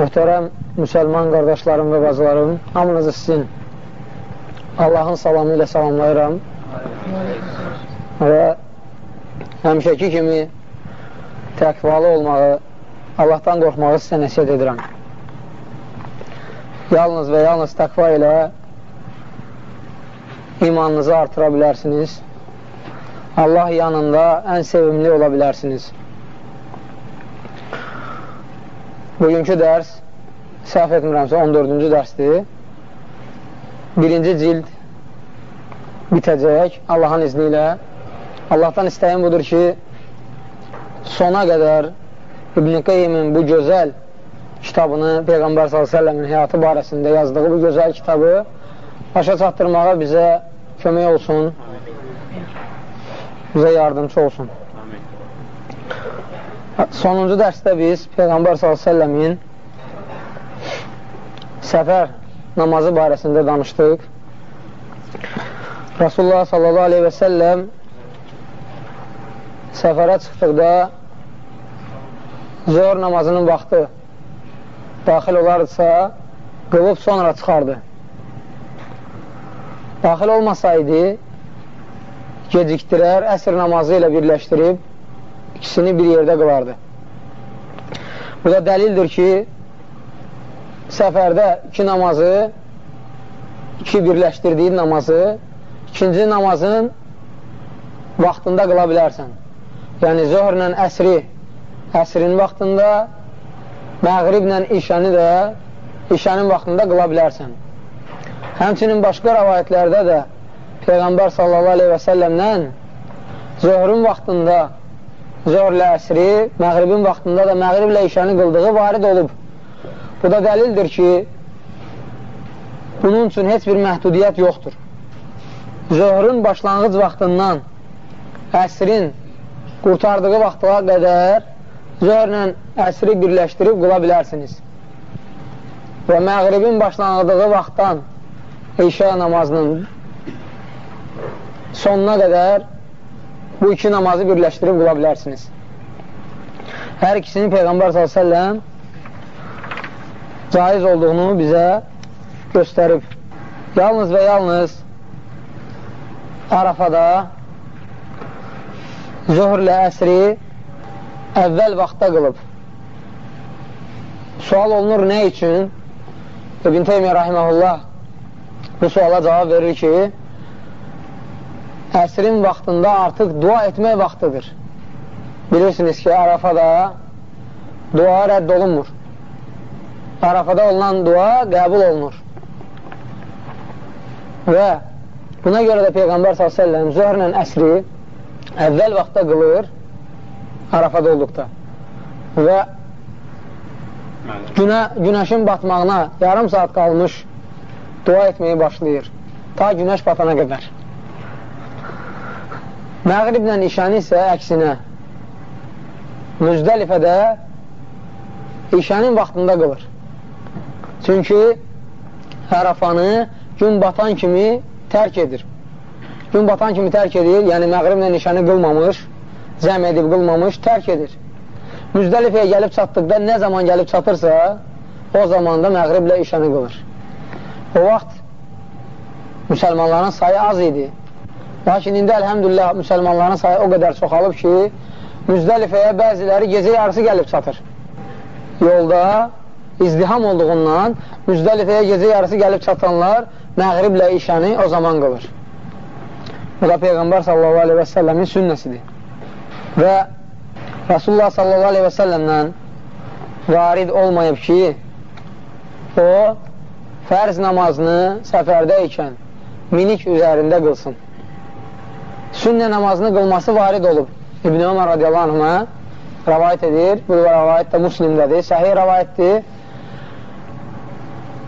Möhtərəm müsəlman qardaşlarım və bacılarım, hamınızı sizin Allahın salamı ilə salamlayıram və həmişəki kimi təqvalı olmağı, Allahdan qorxmağı sizə nəsiyyət edirəm. Yalnız və yalnız təqva ilə imanınızı artıra bilərsiniz. Allah yanında ən sevimli ola bilərsiniz. Bugünkü dərs, səhv etmirəmsə, 14-cü dərsdir. Birinci cild bitəcək Allahın izni ilə. Allahdan istəyim budur ki, sona qədər İbn-i Qeyyimin bu gözəl kitabını Peyğəmbər s.ə.v-in həyatı barəsində yazdığı bu gözəl kitabı başa çatdırmağa bizə kömək olsun, bizə yardımcı olsun. Sonuncu dərsdə biz Peyğəmbər s.ə.v-in səfər namazı barəsində danışdıq. Rasulullah s.ə.v səfərə çıxdıqda zor namazının vaxtı daxil olardısa, qılıb sonra çıxardı. Daxil olmasaydı, gecikdirər, əsr namazı ilə birləşdirib ikisini bir yerdə qılardı. Bu da dəlildir ki, səfərdə iki namazı, iki birləşdirdiyi namazı, ikinci namazın vaxtında qıla bilərsən. Yəni, zöhrlə əsri, əsrin vaxtında, məğriblə işəni də işənin vaxtında qıla bilərsən. Həmçinin başqa rəvayətlərdə də Peyğəmbər sallallahu aleyhi və səlləmdən zöhrün vaxtında zörlə əsri, məğribin vaxtında da məğriblə işəni qıldığı varid olub. Bu da dəlildir ki, bunun üçün heç bir məhdudiyyət yoxdur. Zöhrün başlanğıc vaxtından əsrin qurtardığı vaxtına qədər zöhrlə əsri birləşdirib qıla bilərsiniz. Və məğribin başlanğıdığı vaxtdan eşə namazının sonuna qədər bu iki namazı birləşdirib qıla bilərsiniz. Hər ikisini Peyğəmbər s.ə.v caiz olduğunu bizə göstərib. Yalnız və yalnız Arafada zöhrlə əsri əvvəl vaxtda qılıb. Sual olunur nə üçün? İbn Teymiyyə Rahiməhullah bu suala cavab verir ki, əsrin vaxtında artıq dua etmək vaxtıdır. Bilirsiniz ki, Arafada dua rədd olunmur. Arafada olunan dua qəbul olunur. Və buna görə də Peyğəmbər s.ə.v zöhrlə əsri əvvəl vaxtda qılır Arafada olduqda və günə, günəşin batmağına yarım saat qalmış dua etməyi başlayır ta günəş batana qədər. Məğriblə işəni isə əksinə Müzdəlifədə işənin vaxtında qılır. Çünki Ərafanı gün batan kimi tərk edir. Gün batan kimi tərk edir, yəni məğriblə işəni qılmamış, cəm edib qılmamış, tərk edir. Müzdəlifəyə gəlib çatdıqda nə zaman gəlib çatırsa, o zaman da məğriblə işəni qılır. O vaxt müsəlmanların sayı az idi. Lakin indi əlhəmdülillah müsəlmanların sayı o qədər çoxalıb ki, Müzdəlifəyə bəziləri gecə yarısı gəlib çatır. Yolda izdiham olduğundan Müzdəlifəyə gecə yarısı gəlib çatanlar məğriblə işəni o zaman qılır. Bu da Peyğəmbər sallallahu aleyhi və səlləmin sünnəsidir. Və Rasulullah sallallahu aleyhi və səlləmdən varid olmayıb ki, o fərz namazını səfərdə ikən minik üzərində qılsın sünnə namazını qılması varid olub. İbn Ömər radiyallahu anhına rəvayət edir. Bu rəvayət də muslimdədir. Səhih rəvayətdir.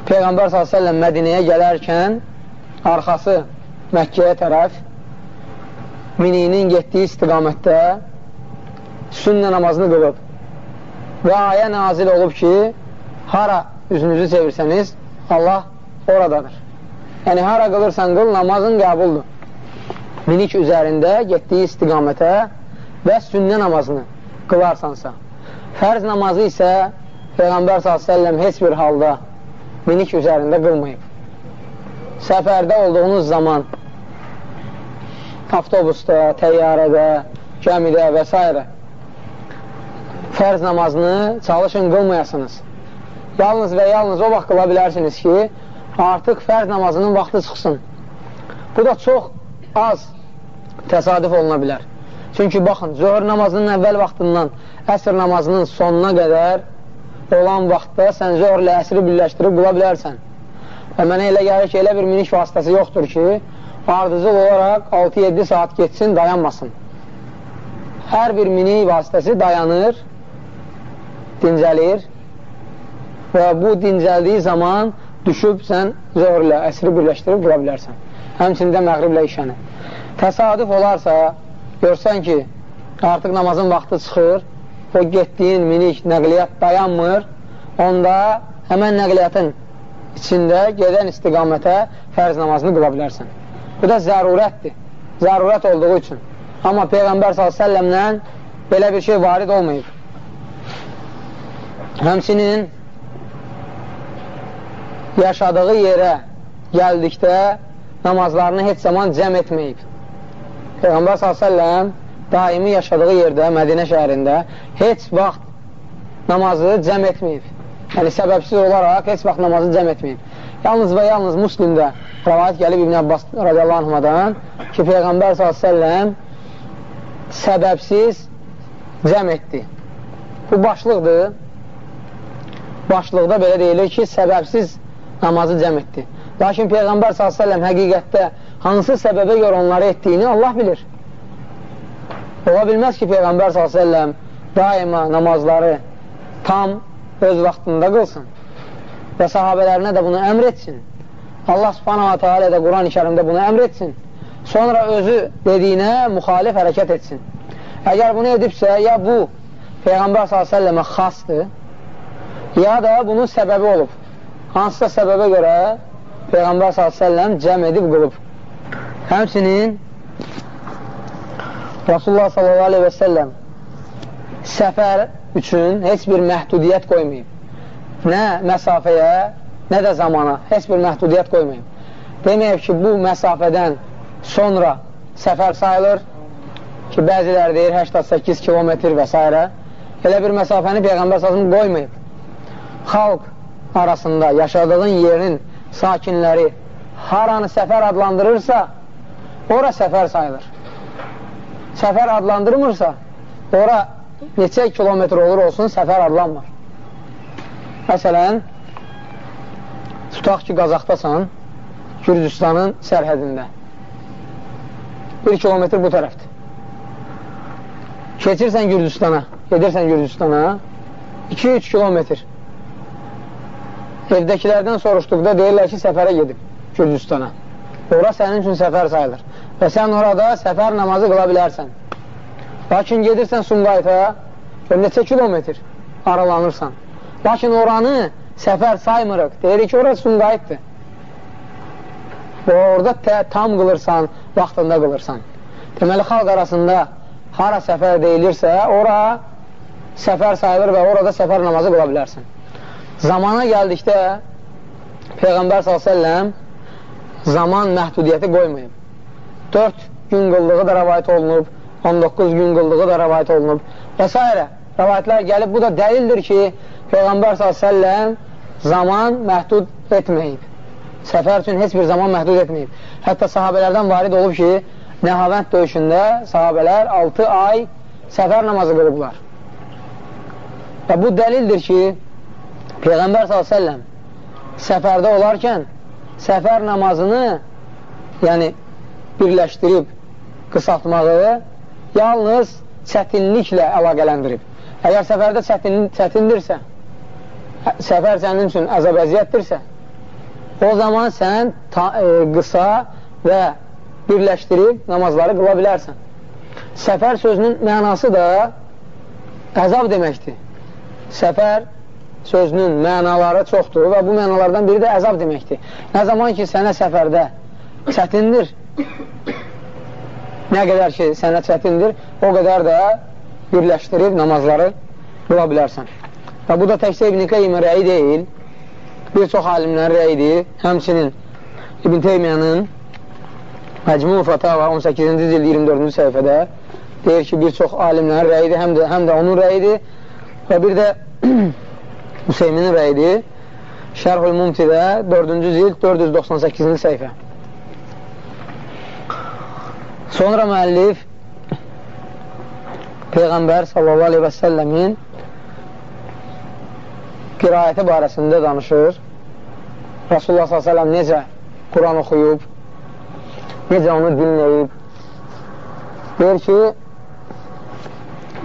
Peyğəmbər s.ə.v Mədinəyə gələrkən arxası Məkkəyə tərəf mininin getdiyi istiqamətdə sünnə namazını qılıb. Və ayə nazil olub ki, hara üzünüzü çevirsəniz, Allah oradadır. Yəni, hara qılırsan qıl, namazın qəbuldur minik üzərində getdiyi istiqamətə və sünnə namazını qılarsansa. Fərz namazı isə Peyğəmbər s.ə.v heç bir halda minik üzərində qılmayıb. Səfərdə olduğunuz zaman avtobusda, təyyarədə, gəmidə və s. fərz namazını çalışın qılmayasınız. Yalnız və yalnız o vaxt qıla bilərsiniz ki, artıq fərz namazının vaxtı çıxsın. Bu da çox az təsadüf oluna bilər. Çünki baxın, zöhr namazının əvvəl vaxtından əsr namazının sonuna qədər olan vaxtda sən zöhrlə əsri birləşdirib qıla bilərsən. Və mənə elə gəlir ki, elə bir minik vasitəsi yoxdur ki, ardıcıl olaraq 6-7 saat geçsin, dayanmasın. Hər bir minik vasitəsi dayanır, dincəlir və bu dincəldiyi zaman düşüb sən zöhrlə əsri birləşdirib qıla bilərsən. Həmçində məğriblə işəni. Təsadüf olarsa, görsən ki, artıq namazın vaxtı çıxır, o getdiyin minik nəqliyyat dayanmır, onda həmən nəqliyyatın içində gedən istiqamətə fərz namazını qıla bilərsən. Bu da zərurətdir. Zərurət olduğu üçün. Amma Peyğəmbər s.ə.v-lə belə bir şey varid olmayıb. Həmsinin yaşadığı yerə gəldikdə namazlarını heç zaman cəm etməyib. Peyğəmbər s.ə.v daimi yaşadığı yerdə, Mədinə şəhərində heç vaxt namazı cəm etməyib. Yəni, səbəbsiz olaraq heç vaxt namazı cəm etməyib. Yalnız və yalnız muslimdə rəvayət gəlib İbn Abbas radiyallahu anhmadan ki, Peyğəmbər s.ə.v səbəbsiz cəm etdi. Bu başlıqdır. Başlıqda belə deyilir ki, səbəbsiz namazı cəm etdi. Lakin Peyğəmbər s.ə.v həqiqətdə hansı səbəbə görə onları etdiyini Allah bilir. Ola bilməz ki, Peyğəmbər s.ə.v daima namazları tam öz vaxtında qılsın və sahabələrinə də bunu əmr etsin. Allah subhanahu teala də Quran-ı kərimdə bunu əmr etsin. Sonra özü dediyinə müxalif hərəkət etsin. Əgər bunu edibsə, ya bu Peyğəmbər s.ə.və xasdır, ya da bunun səbəbi olub. Hansısa səbəbə görə Peyğəmbər s.ə.v cəm edib qılıb. Həmçinin Rasulullah s.ə.v səfər üçün heç bir məhdudiyyət qoymayıb. Nə məsafəyə, nə də zamana heç bir məhdudiyyət qoymayıb. Deməyib ki, bu məsafədən sonra səfər sayılır ki, bəziləri deyir 88 kilometr və s. Elə bir məsafəni Peyğəmbər sazım qoymayıb. Xalq arasında yaşadığın yerin sakinləri haranı səfər adlandırırsa, ora səfər sayılır səfər adlandırmırsa, ora neçə kilometr olur olsun, səfər adlanmır. Məsələn, tutaq ki, Qazaxdasan, Gürcüstanın sərhədində. Bir kilometr bu tərəfdir. Keçirsən Gürcüstana, gedirsən Gürcüstana, 2-3 kilometr. Evdəkilərdən soruşduqda deyirlər ki, səfərə gedib Gürcüstana. Ora sənin üçün səfər sayılır və sən orada səfər namazı qıla bilərsən. Lakin gedirsən Sumqayıta, neçə kilometr aralanırsan. Lakin oranı səfər saymırıq. Deyirik ki, orası Sumqayıtdır. Və orada tam qılırsan, vaxtında qılırsan. Deməli, xalq arasında hara səfər deyilirsə, ora səfər sayılır və orada səfər namazı qıla bilərsən. Zamana gəldikdə Peyğəmbər s.ə.v zaman məhdudiyyəti qoymayıb. 4 gün qıldığı da rəvayət olunub, 19 gün qıldığı da rəvayət olunub və s. Rəvayətlər gəlib, bu da dəlildir ki, Peyğəmbər s.ə.v zaman məhdud etməyib. Səfər üçün heç bir zaman məhdud etməyib. Hətta sahabələrdən varid olub ki, Nəhavənd döyüşündə sahabələr 6 ay səfər namazı qılıblar. Və bu dəlildir ki, Peyğəmbər s.ə.v səfərdə olarkən səfər namazını yəni birləşdirib qısaltmağı yalnız çətinliklə əlaqələndirib. Əgər səfərdə çətin, çətindirsə, səfər sənin üçün əzab əziyyətdirsə, o zaman sən ta, e, qısa və birləşdirib namazları qıla bilərsən. Səfər sözünün mənası da əzab deməkdir. Səfər sözünün mənaları çoxdur və bu mənalardan biri də əzab deməkdir. Nə zaman ki, sənə səfərdə çətindir, nə qədər ki, sənə çətindir, o qədər də birləşdirib namazları qıla bilərsən. Və bu da təkcə İbn-i Qeymin rəyi deyil, bir çox alimlərin rəyidir. Həmçinin İbn Teymiyyənin Məcmu Fatava 18-ci cild 24-cü səhifədə deyir ki, bir çox alimlərin rəyidir, həm də, həm də onun rəyidir və bir də Hüseyminin rəyidir. Şərhül Mumtidə 4-cü cild 498-ci səhifə. Sonra müəllif Peyğəmbər sallallahu aleyhi və səlləmin qirayəti barəsində danışır. Rasulullah s.ə.v necə Quran oxuyub, necə onu dinləyib. Deyir ki,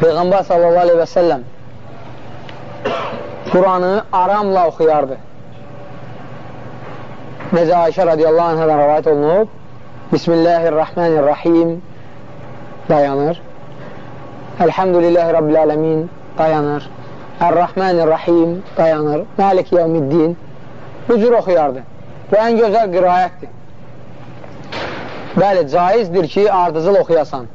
Peyğəmbər sallallahu aleyhi və səlləm Quranı aramla oxuyardı. Necə Ayşə radiyallahu anhədən rəvayət olunub, Bismillahirrahmanirrahim dayanır. Elhamdülillahi Rabbil ələmin dayanır. Ər-Rahmanir-Rahim dayanır. Məlik yevmiddin. Bu cür oxuyardı. Bu ən gözəl qirayətdir. Bəli, caizdir ki, ardıcıl oxuyasan.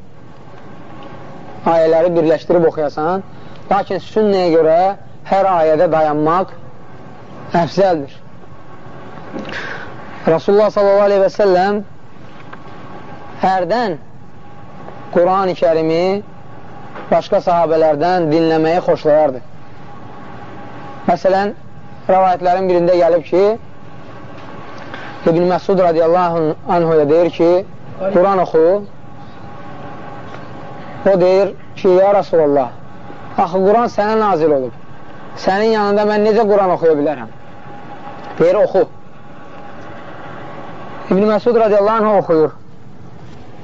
Ayələri birləşdirib oxuyasan. Lakin sünnəyə görə hər ayədə dayanmaq əfzəldir. Rasulullah sallallahu aleyhi və səlləm hərdən Quran-ı kərimi başqa sahabələrdən dinləməyi xoşlayardı. Məsələn, rəvayətlərin birində gəlib ki, İbn Məsud radiyallahu anhuya deyir ki, Quran oxu. O deyir ki, ya Rasulallah, axı Quran sənə nazil olub. Sənin yanında mən necə Quran oxuya bilərəm? Deyir, oxu. İbn Məsud radiyallahu anhu oxuyur.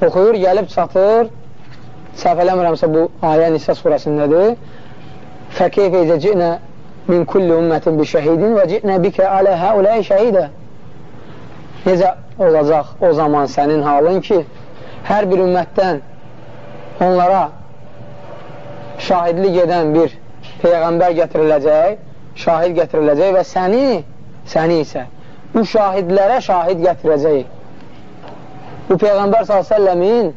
Oxuyur, gəlib çatır, səhv eləmirəmsə bu ayə Nisa surəsindədir. Fəkeyfə izə ci'nə min kulli ümmətin bi şəhidin və ci'nə bikə alə həuləyə şəhidə. Necə olacaq o zaman sənin halın ki, hər bir ümmətdən onlara şahidlik edən bir Peyğəmbər gətiriləcək, şahid gətiriləcək və səni, səni isə bu şahidlərə şahid gətirəcək. Bu Peyğəmbər s.ə.v-in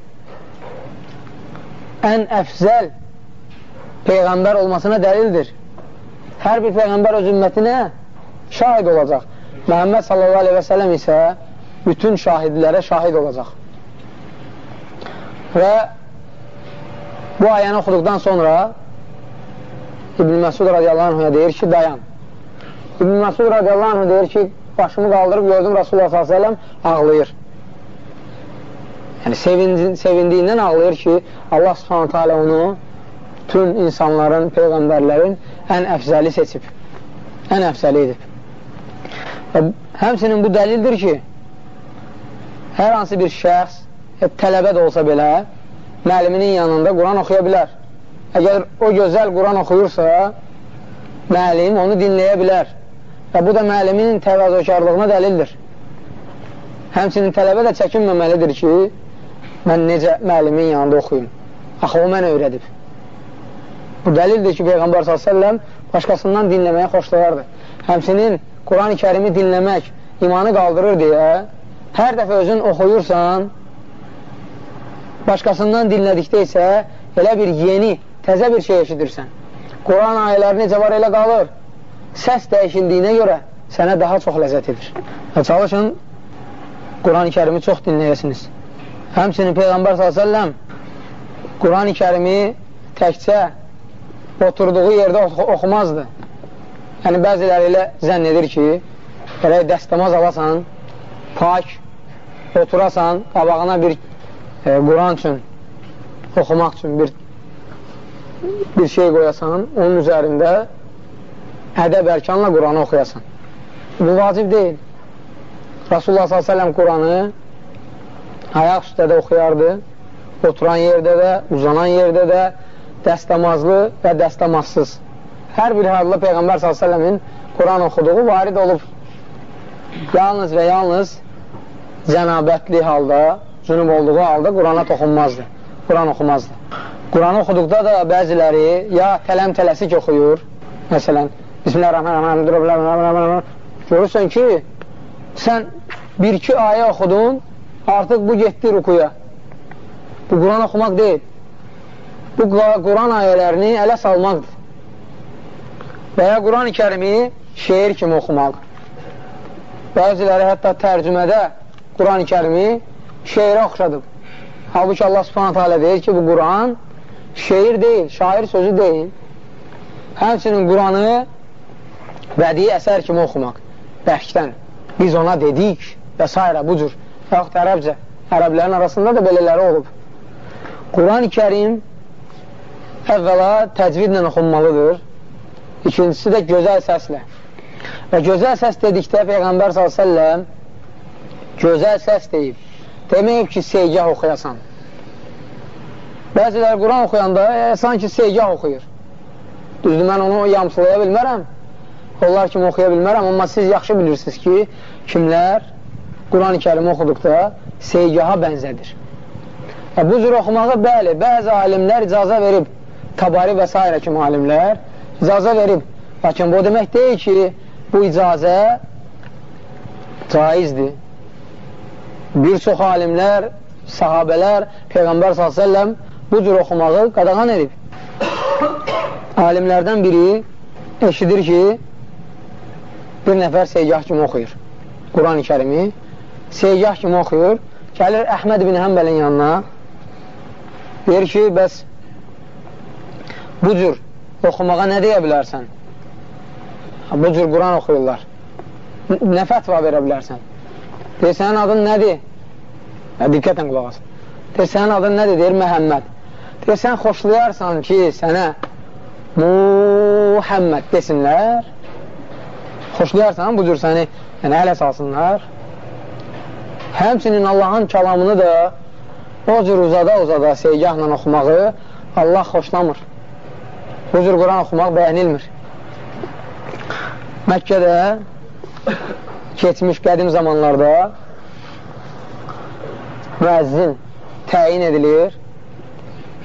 ən əfzəl Peyğəmbər olmasına dəlildir. Hər bir Peyğəmbər öz ümmətinə şahid olacaq. Məhəmməd s.ə.v isə bütün şahidlərə şahid olacaq. Və bu ayəni oxuduqdan sonra İbn Məsud radiyallahu anh'a deyir ki, dayan. İbn Məsud radiyallahu anh'a deyir ki, başımı qaldırıb gördüm Rasulullah s.ə.v ağlayır. Yəni, sevindi, sevindiyindən ağlayır ki, Allah alə onu bütün insanların, peyğəmbərlərin ən əfzəli seçib. Ən əfzəli edib. Və həmsinin bu dəlildir ki, hər hansı bir şəxs, tələbə də olsa belə, müəlliminin yanında Quran oxuya bilər. Əgər o gözəl Quran oxuyursa, müəllim onu dinləyə bilər. Və bu da müəllimin təvazökarlığına dəlildir. Həmçinin tələbə də çəkinməməlidir ki, mən necə müəllimin yanında oxuyum? Axı, o mənə öyrədib. Bu dəlildir ki, Peyğəmbər s.ə.v başqasından dinləməyə xoşlayardı. Həmsinin Quran-ı kərimi dinləmək imanı qaldırır deyə hər dəfə özün oxuyursan, başqasından dinlədikdə isə elə bir yeni, təzə bir şey eşidirsən. Quran ayələri necə var elə qalır. Səs dəyişildiyinə görə sənə daha çox ləzzət edir. Və çalışın, Quran-ı kərimi çox dinləyəsiniz. Həmçinin Peyğəmbər s.ə.v Quran-ı kərimi təkcə oturduğu yerdə oxumazdı. Yəni, bəziləri ilə zənn edir ki, elə dəstəmaz alasan, pak, oturasan, qabağına bir e, Quran üçün, oxumaq üçün bir, bir şey qoyasan, onun üzərində ədəb ərkanla Quranı oxuyasan. Bu vacib deyil. Rasulullah s.ə.v Quranı ayaq üstədə oxuyardı, oturan yerdə də, uzanan yerdə də, dəstəmazlı və dəstəmazsız. Hər bir halda Peyğəmbər s.ə.v-in Quran oxuduğu varid olub. Yalnız və yalnız cənabətli halda, cünub olduğu halda Qurana toxunmazdı, Quran oxumazdı. Quranı oxuduqda da bəziləri ya tələm-tələsik oxuyur, məsələn, Bismillahirrahmanirrahim, görürsən ki, sən bir-iki ayə oxudun, artıq bu getdi rukuya. Bu Quran oxumaq deyil. Bu Quran ayələrini ələ salmaqdır. və ya Quran-ı kərimi şeir kimi oxumaq. Bəziləri hətta tərcümədə Quran-ı kərimi şeirə oxşadıb. Halbuki Allah subhanətə alə deyir ki, bu Quran şeir deyil, şair sözü deyil. Həmçinin Quranı bədii əsər kimi oxumaq, bəhkdən. Biz ona dedik və s. bu cür. Yaxud ərəbcə, ərəblərin arasında da belələri olub. Quran-ı kərim əvvəla təcvidlə oxunmalıdır. İkincisi də gözəl səslə. Və gözəl səs dedikdə Peyğəmbər s.ə.v gözəl səs deyib. Deməyib ki, seygah oxuyasan. Bəziləri Quran oxuyanda e, sanki seygah oxuyur. Düzdür, mən onu yamsılaya bilmərəm. Onlar kimi oxuya bilmərəm, amma siz yaxşı bilirsiniz ki, kimlər Quran-ı kərimi oxuduqda seygaha bənzədir. Və bu cür oxumağı, bəli, bəzi alimlər icazə verib, tabari və s. kimi alimlər icazə verib. Lakin bu demək deyil ki, bu icazə caizdir. Bir çox alimlər, sahabələr, Peyğəmbər s.ə.v bu cür oxumağı qadağan edib. Alimlərdən biri eşidir ki, bir nəfər seygah kimi oxuyur. Quran-ı kərimi seygah kimi oxuyur. Gəlir Əhməd bin Həmbəlin yanına deyir ki, bəs bu cür oxumağa nə deyə bilərsən? Bu cür Quran oxuyurlar. Nə fətva verə bilərsən? Deyir, sənin adın nədir? Hə, diqqətlə qulaq asın. Deyir, sənin adın nədir? Deyir, Məhəmməd. Deyir, sən xoşlayarsan ki, sənə Muhammed desinlər. Xoşlayarsan, bu cür səni yəni, ələ salsınlar. Həmçinin Allahın kəlamını da o cür uzada-uzada seygahla oxumağı Allah xoşlamır. Bu cür Quran oxumaq bəyənilmir. Məkkədə keçmiş qədim zamanlarda müəzzin təyin edilir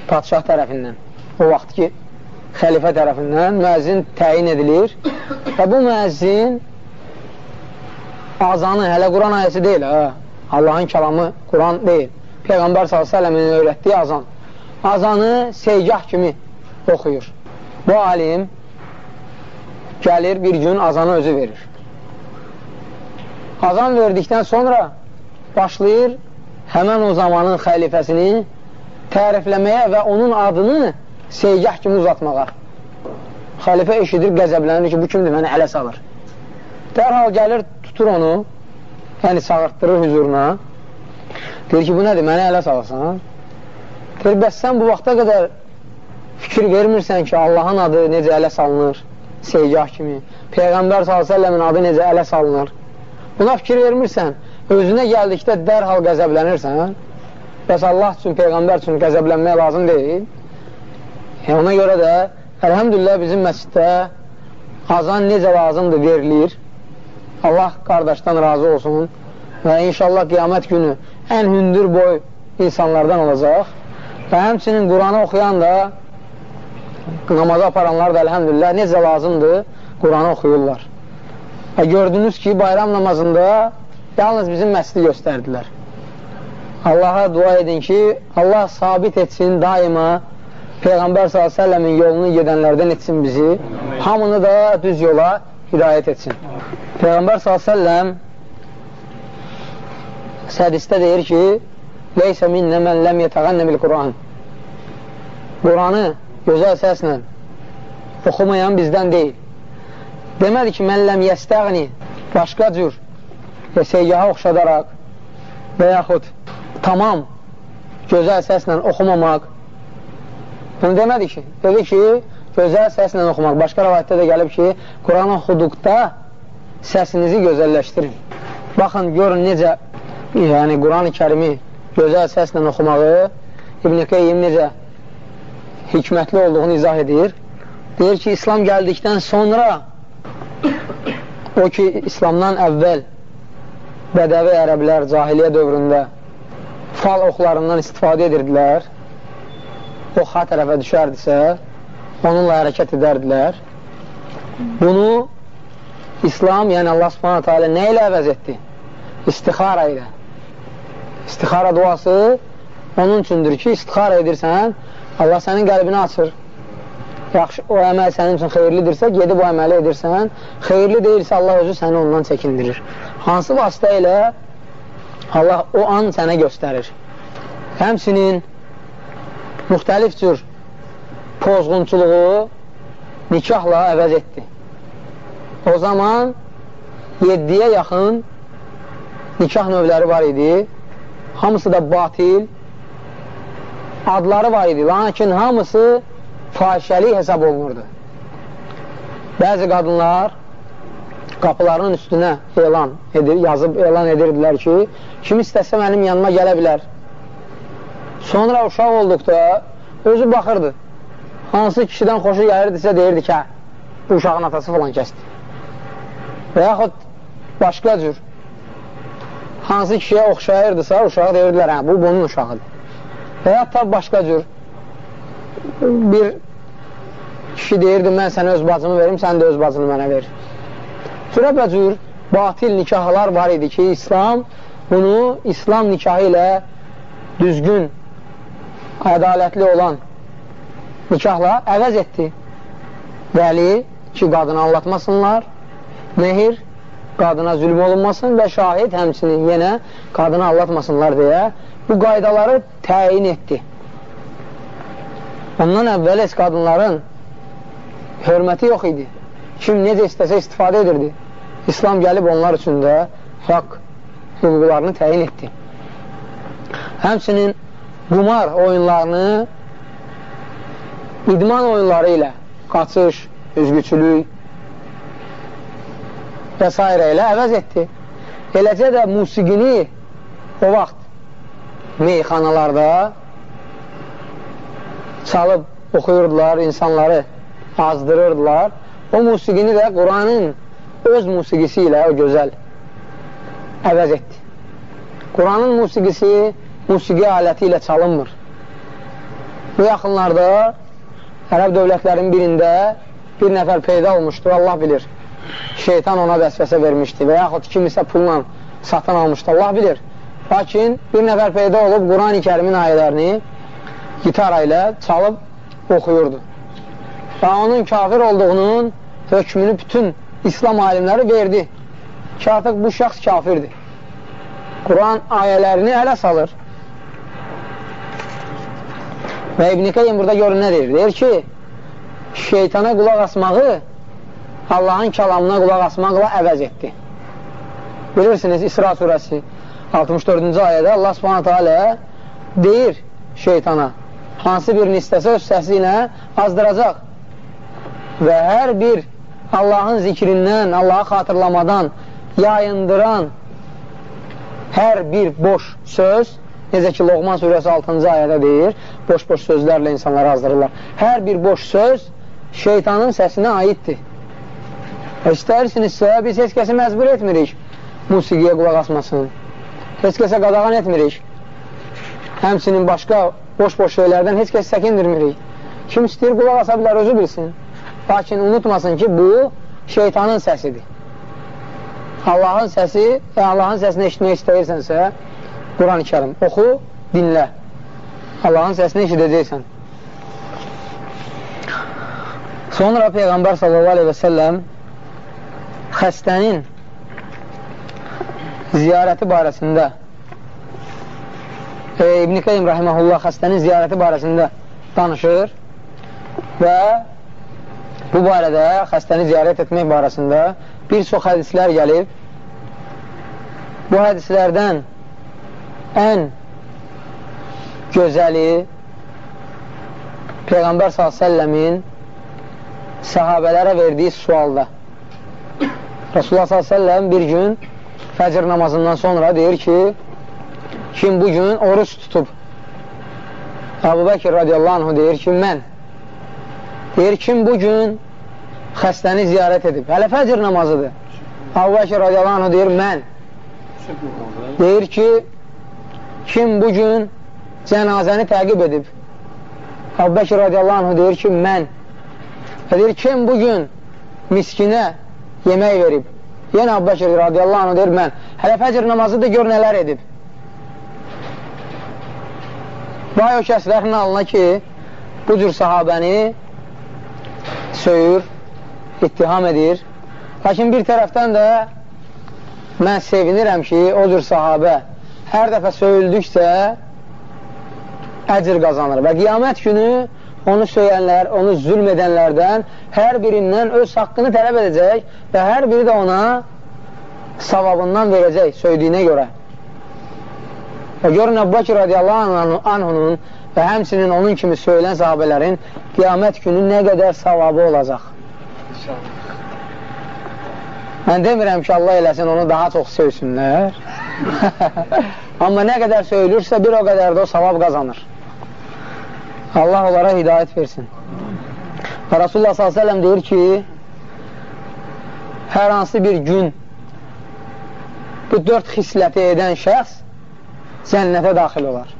padişah tərəfindən. O vaxt ki, xəlifə tərəfindən müəzzin təyin edilir və bu müəzzin azanı, hələ Quran ayəsi deyil, hə? Allahın kəlamı Quran deyil. Peyğəmbər s.ə.v-in öyrətdiyi azan. Azanı seygah kimi oxuyur. Bu alim gəlir bir gün azanı özü verir. Azan verdikdən sonra başlayır həmən o zamanın xəlifəsini tərifləməyə və onun adını seygah kimi uzatmağa. Xəlifə eşidir, qəzəblənir ki, bu kimdir, məni ələ salır. Dərhal gəlir, tutur onu, yəni çağırtdırır hüzuruna. Deyir ki, bu nədir, məni ələ salırsan? Deyir, bəs sən bu vaxta qədər fikir vermirsən ki, Allahın adı necə ələ salınır? seygah kimi, Peyğəmbər s.ə.v-in adı necə ələ salınır. Buna fikir vermirsən, özünə gəldikdə dərhal qəzəblənirsən, bəs Allah üçün, Peyğəmbər üçün qəzəblənmək lazım deyil. Yəni, ona görə də, əlhəmdülillah bizim məsciddə azan necə lazımdır verilir. Allah qardaşdan razı olsun və inşallah qiyamət günü ən hündür boy insanlardan olacaq və həmçinin Quranı oxuyan da namaza aparanlar da əlhəmdülillah necə lazımdır Quranı oxuyurlar. Və gördünüz ki, bayram namazında yalnız bizim məscidi göstərdilər. Allaha dua edin ki, Allah sabit etsin daima Peyğəmbər s.ə.v-in yolunu gedənlərdən etsin bizi, hamını da düz yola hidayət etsin. Peyğəmbər s.ə.v sədistə deyir ki, Leysə minnə mən ləm yətəğənnə bil Quran. Quranı gözəl səslə oxumayan bizdən deyil. Demədi ki, mən ləm yəstəğni başqa cür və seyyaha oxşadaraq və yaxud tamam gözəl səslə oxumamaq bunu demədi ki, dedi ki, gözəl səslə oxumaq. Başqa rəvayətdə də gəlib ki, Quran oxuduqda səsinizi gözəlləşdirin. Baxın, görün necə yəni Quran-ı kərimi gözəl səslə oxumağı İbn-i Qeyyim necə hikmətli olduğunu izah edir. Deyir ki, İslam gəldikdən sonra o ki, İslamdan əvvəl bədəvi ərəblər cahiliyə dövründə fal oxlarından istifadə edirdilər. O xa tərəfə düşərdisə, onunla hərəkət edərdilər. Bunu İslam, yəni Allah subhanətə alə nə ilə əvəz etdi? İstixara ilə. İstixara duası onun üçündür ki, istixara edirsən, Allah sənin qəlbini açır. yaxşı, o əməl sənin üçün xeyirlidirsə, gedib o əməli edirsən, xeyirli deyilsə, Allah özü səni ondan çəkindirir. Hansı vasitə ilə Allah o an sənə göstərir. Həmsinin müxtəlif cür pozğunçuluğu nikahla əvəz etdi. O zaman 7-yə yaxın nikah növləri var idi. Hamısı da batil, adları var idi. Lakin hamısı fahişəlik hesab olunurdu. Bəzi qadınlar qapılarının üstünə elan edir, yazıb elan edirdilər ki, kim istəsə mənim yanıma gələ bilər. Sonra uşaq olduqda özü baxırdı. Hansı kişidən xoşu gəlirdisə deyirdi ki, hə, bu uşağın atası falan kəsdi. Və yaxud başqa cür hansı kişiyə oxşayırdısa, uşağı deyirdilər, hə, bu bunun uşağıdır. Və ya ta başqa cür bir kişi deyirdi, mən sənə öz bacımı verim, sən də öz bacını mənə ver. Cürəbəcür batil nikahlar var idi ki, İslam bunu İslam nikahı ilə düzgün, ədalətli olan nikahla əvəz etdi. Vəli ki, qadını anlatmasınlar, mehir qadına zülm olunmasın və şahid həmsinin yenə qadını anlatmasınlar deyə bu qaydaları təyin etdi. Ondan əvvəl heç qadınların hörməti yox idi. Kim necə istəsə istifadə edirdi. İslam gəlib onlar üçün də haqq hüquqlarını təyin etdi. Həmsinin qumar oyunlarını idman oyunları ilə qaçış, üzgüçülük və s. ilə əvəz etdi. Eləcə də musiqini o vaxt meyxanalarda çalıb oxuyurdular, insanları azdırırdılar. O musiqini də Quranın öz musiqisi ilə o gözəl əvəz etdi. Quranın musiqisi musiqi aləti ilə çalınmır. Bu yaxınlarda Ərəb dövlətlərinin birində bir nəfər peyda olmuşdur, Allah bilir. Şeytan ona vəsvəsə vermişdi və yaxud kimisə pulla satın almışdı, Allah bilir. Lakin bir nəfər peyda olub Quran-ı kərimin ayələrini gitara ilə çalıb oxuyurdu. Və onun kafir olduğunun hökmünü bütün İslam alimləri verdi ki, artıq bu şəxs kafirdir. Quran ayələrini ələ salır. Və İbn-i Qeym burada görün nə deyir? Deyir ki, şeytana qulaq asmağı Allahın kəlamına qulaq asmaqla əvəz etdi. Bilirsiniz, İsra surəsi 64-cü ayədə Allah subhanətə alə deyir şeytana, hansı birini istəsə öz səsi ilə azdıracaq və hər bir Allahın zikrindən, Allahı xatırlamadan yayındıran hər bir boş söz, necə ki Loğman surəsi 6-cı ayədə deyir, boş-boş sözlərlə insanları azdırırlar. Hər bir boş söz şeytanın səsinə aiddir. İstərsinizsə, biz heç kəsi məcbur etmirik musiqiyə qulaq asmasını. Heç kəsə qadağan etmirik. Həmsinin başqa boş-boş şeylərdən heç kəs çəkindirmirik. Kim istəyir qulaq asa bilər, özü bilsin. Lakin unutmasın ki, bu şeytanın səsidir. Allahın səsi və Allahın səsini eşitmək istəyirsənsə, Quran-ı kərim oxu, dinlə. Allahın səsini eşidəcəksən. Sonra Peyğəmbər səlləm xəstənin ziyarəti barəsində e, İbn-i Qeym Rahiməhullah xəstənin ziyarəti barəsində danışır və bu barədə xəstəni ziyarət etmək barəsində bir çox hədislər gəlib. Bu hədislərdən ən gözəli Peyğəmbər s.ə.v-in sahabələrə verdiyi sualda. Rasulullah s.ə.v bir gün fəcr namazından sonra deyir ki, kim bu gün oruç tutub? Əbu Bəkir radiyallahu anh deyir ki, mən. Deyir, kim bu gün xəstəni ziyarət edib? Hələ fəcr namazıdır. Radiyallahu anh deyir, mən. Deyir ki, kim bu gün cənazəni təqib edib? Radiyallahu anh deyir ki, mən. Deyir, kim bu gün miskinə yemək verib? Yenə Əbu Bəkir radiyallahu anh deyir, mən. Hələ fəcr namazıdır, gör nələr edib. Vay o kəslərin alına ki, bu cür sahabəni söyür, ittiham edir. Lakin bir tərəfdən də mən sevinirəm ki, o cür sahabə hər dəfə söyüldüksə əcr qazanır və qiyamət günü onu söyənlər, onu zülm edənlərdən hər birindən öz haqqını tələb edəcək və hər biri də ona savabından verəcək söydüyünə görə. Və görün Əbu Bakir radiyallahu anhunun və həmsinin onun kimi söylən sahabələrin qiyamət günü nə qədər savabı olacaq. Mən demirəm ki, Allah eləsin, onu daha çox söysünlər. Amma nə qədər söylürsə, bir o qədər də o savab qazanır. Allah onlara hidayət versin. Və Rasulullah s.ə.v deyir ki, hər hansı bir gün bu dörd xisləti edən şəxs cənnətə daxil olar.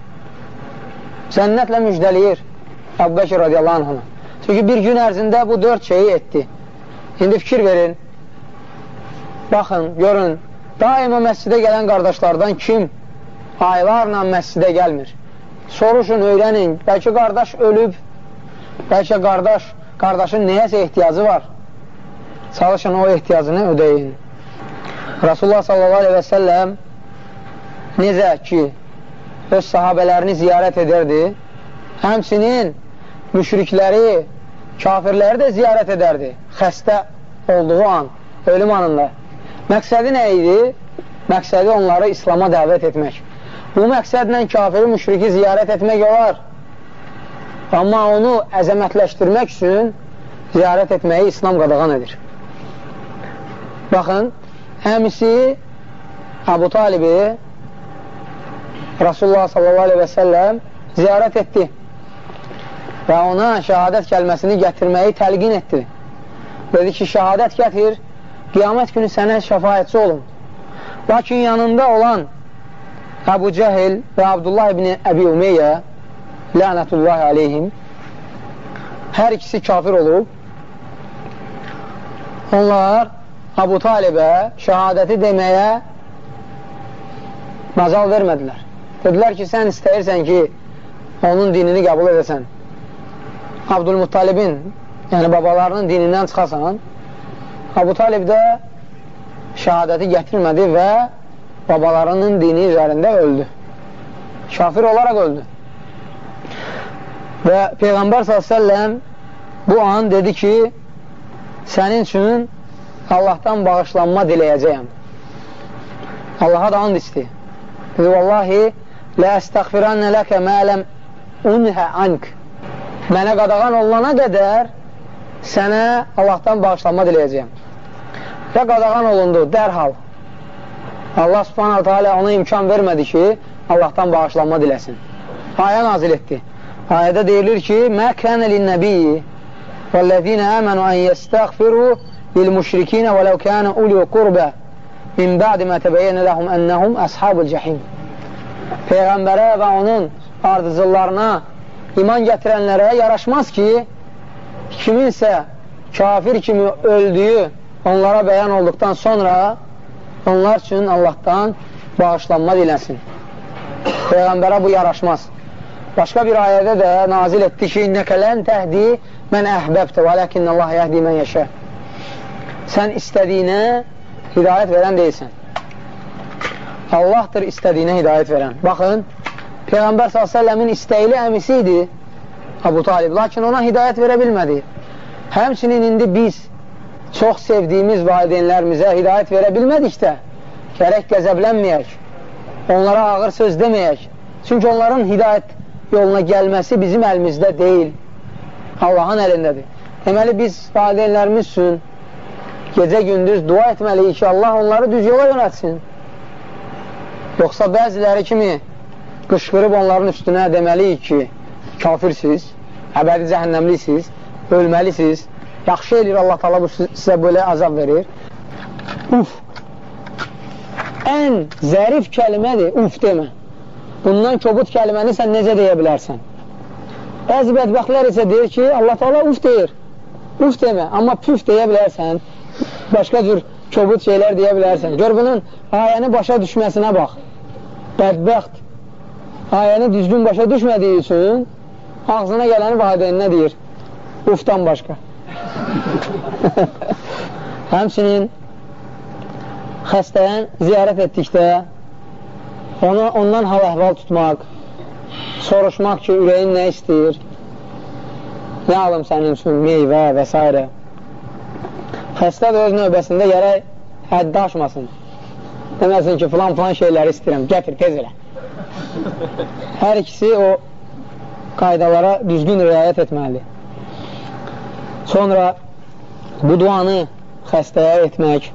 Cənnətlə müjdəliyir Əbu Bəkir radiyallahu anhına. Çünki bir gün ərzində bu dörd şeyi etdi. İndi fikir verin, baxın, görün, daima məscidə gələn qardaşlardan kim aylarla məscidə gəlmir? Soruşun, öyrənin, bəlkə qardaş ölüb, bəlkə qardaş, qardaşın nəyəsə ehtiyacı var. Çalışın o ehtiyacını ödeyin. Rasulullah sallallahu aleyhi və səlləm necə ki, öz sahabələrini ziyarət edərdi, həmsinin müşrikləri, kafirləri də ziyarət edərdi xəstə olduğu an, ölüm anında. Məqsədi nə idi? Məqsədi onları İslama dəvət etmək. Bu məqsədlə kafiri müşriki ziyarət etmək olar. Amma onu əzəmətləşdirmək üçün ziyarət etməyi İslam qadağan edir. Baxın, əmisi Abu Talibi Rasulullah səlləm ziyarət etdi və ona şəhadət kəlməsini gətirməyi təlqin etdi. Dedi ki, şəhadət gətir, qiyamət günü sənə şəfayətçi olun. Lakin yanında olan Əbu Cəhil və Abdullah ibn Əbi Umeyyə lənətullahi aleyhim hər ikisi kafir olub. Onlar Abu Talibə şəhadəti deməyə macal vermədilər. Dedilər ki, sən istəyirsən ki, onun dinini qəbul edəsən. Abdülmuttalibin, yəni babalarının dinindən çıxasan, Abu Talib də şəhadəti gətirmədi və babalarının dini üzərində öldü. Kafir olaraq öldü. Və Peyğəmbər s.ə.v bu an dedi ki, sənin üçün Allahdan bağışlanma diləyəcəyəm. Allaha da and istəyir. Dedi, vallahi, lə əstəxfirannə ləkə mələm unha ank. Mənə qadağan olana qədər sənə Allahdan bağışlanma diləyəcəyəm. Və qadağan olundu dərhal. Allah subhanahu teala ona imkan vermədi ki, Allahdan bağışlanma diləsin. Ayə nazil etdi. Ayədə deyilir ki, Mə kənə linnəbiyyi vəllezine əmənu ən yəstəğfiru lil-müşrikinə və ləv kənə uli qurbə min bə'di mə təbəyyənə ləhum ənəhum əshabul cəhim. Peyğəmbərə və onun ardıcıllarına, iman gətirənlərə yaraşmaz ki, kiminsə kafir kimi öldüyü onlara bəyan olduqdan sonra onlar üçün Allahdan bağışlanma diləsin. Peyğəmbərə bu yaraşmaz. Başqa bir ayədə də nazil etdi ki, İnnəkə lən təhdi mən əhbəbdir və ləkin Allah yəhdi mən yəşə. Sən istədiyinə hidayət verən deyilsən. Allahdır istədiyinə hidayət verən. Baxın, Peyğəmbər s.ə.v-in istəkli əmisi idi Abu Talib, lakin ona hidayət verə bilmədi. Həmçinin indi biz çox sevdiyimiz valideynlərimizə hidayət verə bilmədikdə, gərək qəzəblənməyək, onlara ağır söz deməyək. Çünki onların hidayət yoluna gəlməsi bizim əlimizdə deyil, Allahın əlindədir. Deməli, biz valideynlərimiz üçün gecə-gündüz dua etməliyik ki, Allah onları düz yola yönətsin. Yoxsa bəziləri kimi qışqırıb onların üstünə deməliyik ki, kafirsiz, əbədi cəhənnəmlisiniz, ölməlisiniz, Yaxşı eləyir Allah tala bu sizə belə azab verir. Uf. Ən zərif kəlmədir, uf demə. Bundan kobud kəlməni sən necə deyə bilərsən? Bəzi bədbəxtlər isə deyir ki, Allah Taala uf deyir. Uf demə, amma püf deyə bilərsən. Başqa cür kobud şeylər deyə bilərsən. Gör bunun ayəni başa düşməsinə bax. Bədbəxt ayəni düzgün başa düşmədiyi üçün ağzına gələni valideyninə deyir. Ufdan başqa. Həmçinin xəstəyən ziyarət etdikdə ona, ondan hal-əhval tutmaq, soruşmaq ki, ürəyin nə istəyir, nə alım sənin üçün, meyvə və s. Xəstə də öz növbəsində gərək həddə aşmasın. Deməsin ki, filan-filan şeyləri istəyirəm, gətir, tez elə. Hər ikisi o qaydalara düzgün riayət etməlidir. Sonra bu duanı xəstəyə etmək,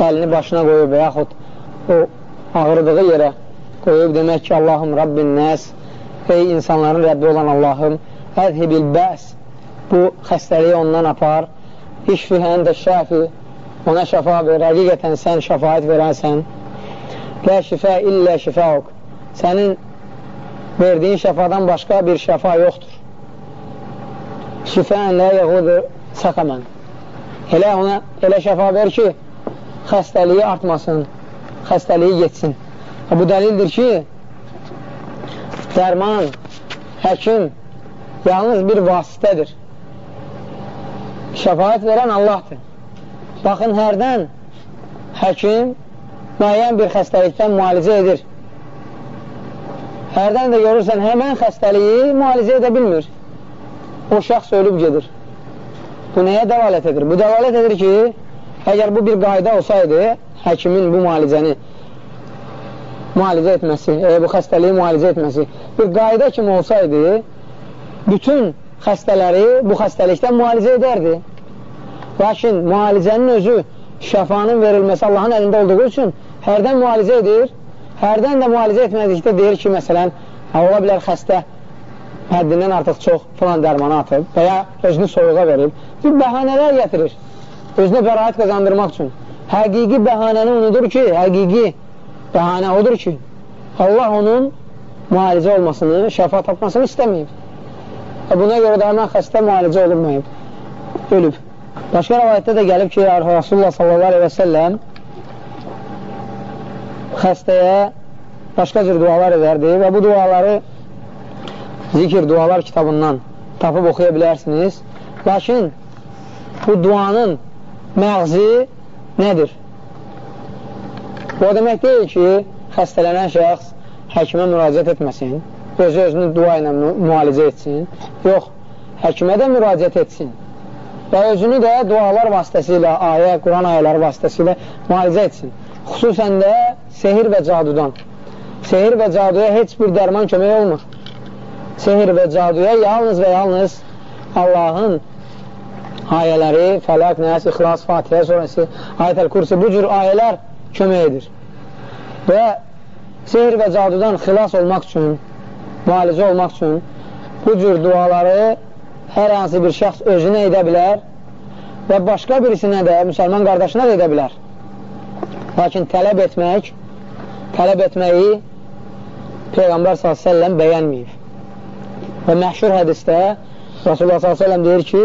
əlini başına qoyub və yaxud o ağrıdığı yerə qoyub demək ki, Allahım Rabbin nəs, ey insanların Rəbbi olan Allahım, ədhibil bəs, bu xəstəliyi ondan apar, işfihən də şəfi, ona şəfa ver, həqiqətən sən şəfayət verənsən, lə şifə illə şifəuk, sənin verdiyin şəfadan başqa bir şəfa yoxdur. Şifən lə yəğudur səqəmən. Elə ona elə şəfa ver ki, xəstəliyi artmasın, xəstəliyi getsin. Bu dəlildir ki, dərman, həkim yalnız bir vasitədir. Şəfayət verən Allahdır. Baxın, hərdən həkim müəyyən bir xəstəlikdən müalicə edir. Hərdən də görürsən, həmən xəstəliyi müalicə edə bilmir. O şəxs ölüb gedir. Bu nəyə dəvalət edir? Bu dəvalət edir ki, əgər bu bir qayda olsaydı, həkimin bu müalicəni müalicə etməsi, e, bu xəstəliyi müalicə etməsi bir qayda kimi olsaydı, bütün xəstələri bu xəstəlikdən müalicə edərdi. Lakin müalicənin özü şəfanın verilməsi Allahın əlində olduğu üçün hərdən müalicə edir, hərdən də müalicə etmədikdə deyir ki, məsələn, ola bilər xəstə həddindən artıq çox filan dərmanı atıb və ya özünü soyuğa verib, bir bəhanələr gətirir özünə bəraət qazandırmaq üçün. Həqiqi bəhanəni unudur ki, həqiqi bəhanə odur ki, Allah onun müalicə olmasını, şəfa tapmasını istəməyib. Buna görə də həmən xəstə müalicə olunmayıb, ölüb. Başqa rəvayətdə də gəlib ki, Rasulullah sallallahu aleyhi və səlləm xəstəyə başqa cür dualar edərdi və bu duaları zikir dualar kitabından tapıb oxuya bilərsiniz. Lakin bu duanın məğzi nədir? Bu o demək deyil ki, xəstələnən şəxs həkimə müraciət etməsin, özü özünü dua ilə müalicə etsin. Yox, həkimə də müraciət etsin və özünü də dualar vasitəsilə, ayə, Quran ayələri vasitəsilə müalicə etsin. Xüsusən də sehir və cadudan. Sehir və caduya heç bir dərman kömək olmur. Sehir və caduya yalnız və yalnız Allahın ayələri, Fəlaq, Nəs, İxlas, Fatihə sonrası, Ayət-əl Kursi, bu cür ayələr kömək edir. Və sehir və cadudan xilas olmaq üçün, müalicə olmaq üçün bu cür duaları hər hansı bir şəxs özünə edə bilər və başqa birisinə də, müsəlman qardaşına da edə bilər. Lakin tələb etmək, tələb etməyi Peyğəmbər s.ə.v bəyənməyib. Və məhşur hədisdə Rasulullah s.ə.v deyir ki,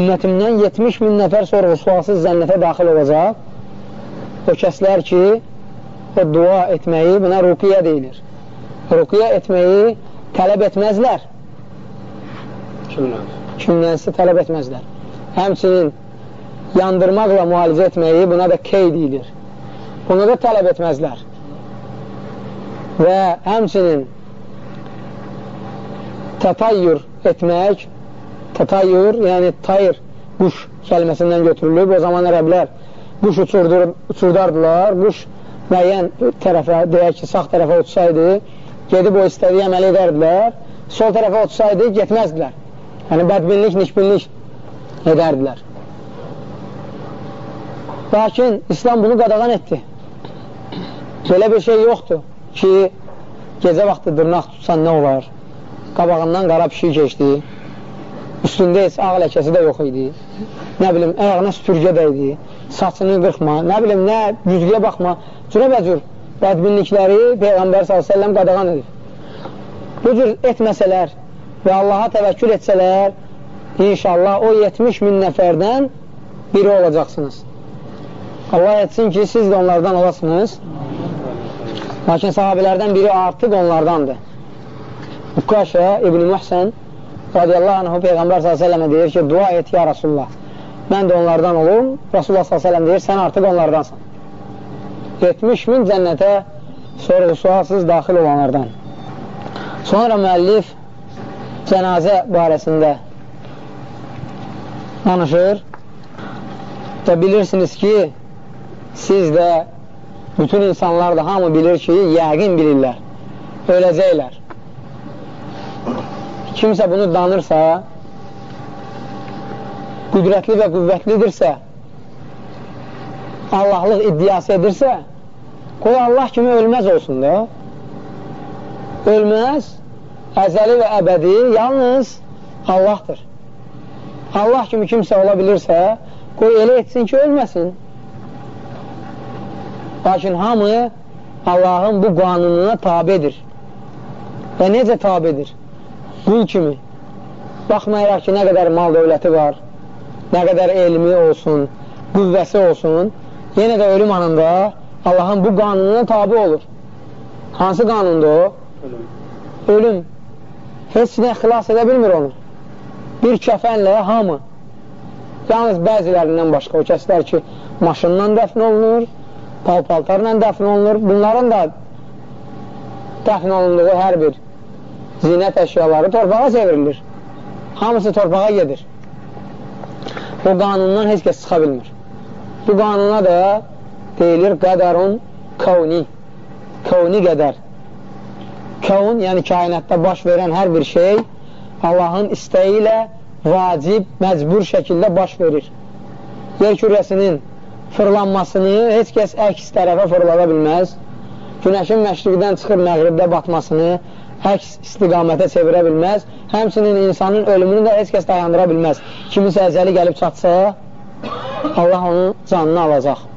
ümmətimdən 70 min nəfər sonra sualsız zənnətə daxil olacaq. O kəslər ki, o dua etməyi, buna ruqiyyə deyilir. Ruqiyyə etməyi tələb etməzlər. Kimdən? Kimdənsə tələb etməzlər. Həmçinin yandırmaqla müalicə etməyi buna da key deyilir. Bunu da tələb etməzlər. Və həmçinin tatayyur etmək, tatayyur, yəni tayr, quş kəlməsindən götürülüb. O zaman ərəblər quş uçurdur, uçurdardılar. Quş müəyyən tərəfə, deyək ki, sağ tərəfə uçsaydı, gedib o istədiyi əməli edərdilər. Sol tərəfə uçsaydı, getməzdilər. Yəni, bədbinlik, nikbinlik edərdilər. Lakin İslam bunu qadağan etdi. Belə bir şey yoxdur ki, gecə vaxtı dırnaq tutsan nə olar? Qabağından qara pişik keçdi, üstündə heç ağ ləkəsi də yox idi. Nə bilim, ayağına süpürgə dəydi, saçını qırxma, nə bilim, nə güzgüyə baxma. Cürə-bəcür bədbinlikləri Peyğəmbər s.ə.v qadağan edib. Bu cür etməsələr və Allaha təvəkkül etsələr, inşallah o 70 min nəfərdən biri olacaqsınız. Allah etsin ki, siz də onlardan olasınız. Lakin sahabilərdən biri artıq onlardandır. Ukkaşə İbn-i Muhsən radiyallahu anhu Peyğəmbər s.ə.və deyir ki, dua et ya Rasulullah. mən də onlardan olum. Rasulullah s.ə.v deyir, sən artıq onlardansan. 70 min cənnətə sorğu sualsız daxil olanlardan. Sonra müəllif cənazə barəsində danışır və bilirsiniz ki, siz də bütün insanlar da hamı bilir ki, yəqin bilirlər, öləcəklər. Kimsə bunu danırsa, qüdrətli və qüvvətlidirsə, Allahlıq iddiası edirsə, qoy Allah kimi ölməz olsun da. Ölməz, əzəli və əbədi yalnız Allahdır. Allah kimi kimsə ola bilirsə, qoy elə etsin ki, ölməsin. Lakin hamı Allahın bu qanununa tabidir. Və necə tabidir? Qul kimi. Baxmayaraq ki, nə qədər mal dövləti var, nə qədər elmi olsun, qüvvəsi olsun, yenə də ölüm anında Allahın bu qanununa tabi olur. Hansı qanundur o? Ölüm. Heç nə xilas edə bilmir onu. Bir kəfənlə hamı, yalnız bəzilərindən başqa, o kəslər ki, maşından dəfn olunur, pal-paltarla dəfn olunur, bunların da dəfn olunduğu hər bir zinət əşyaları torpağa çevrilir. Hamısı torpağa gedir. O qanundan heç kəs çıxa bilmir. Bu qanuna da deyilir qədərun kavni. Kavni qədər. Kavun, yəni kainatda baş verən hər bir şey Allahın istəyi ilə vacib, məcbur şəkildə baş verir. Yer kürəsinin fırlanmasını heç kəs əks tərəfə fırlada bilməz. Günəşin məşriqdən çıxıb məğribdə batmasını əks istiqamətə çevirə bilməz. Həmçinin insanın ölümünü də heç kəs dayandıra bilməz. Kimisə əzəli gəlib çatsa, Allah onun canını alacaq.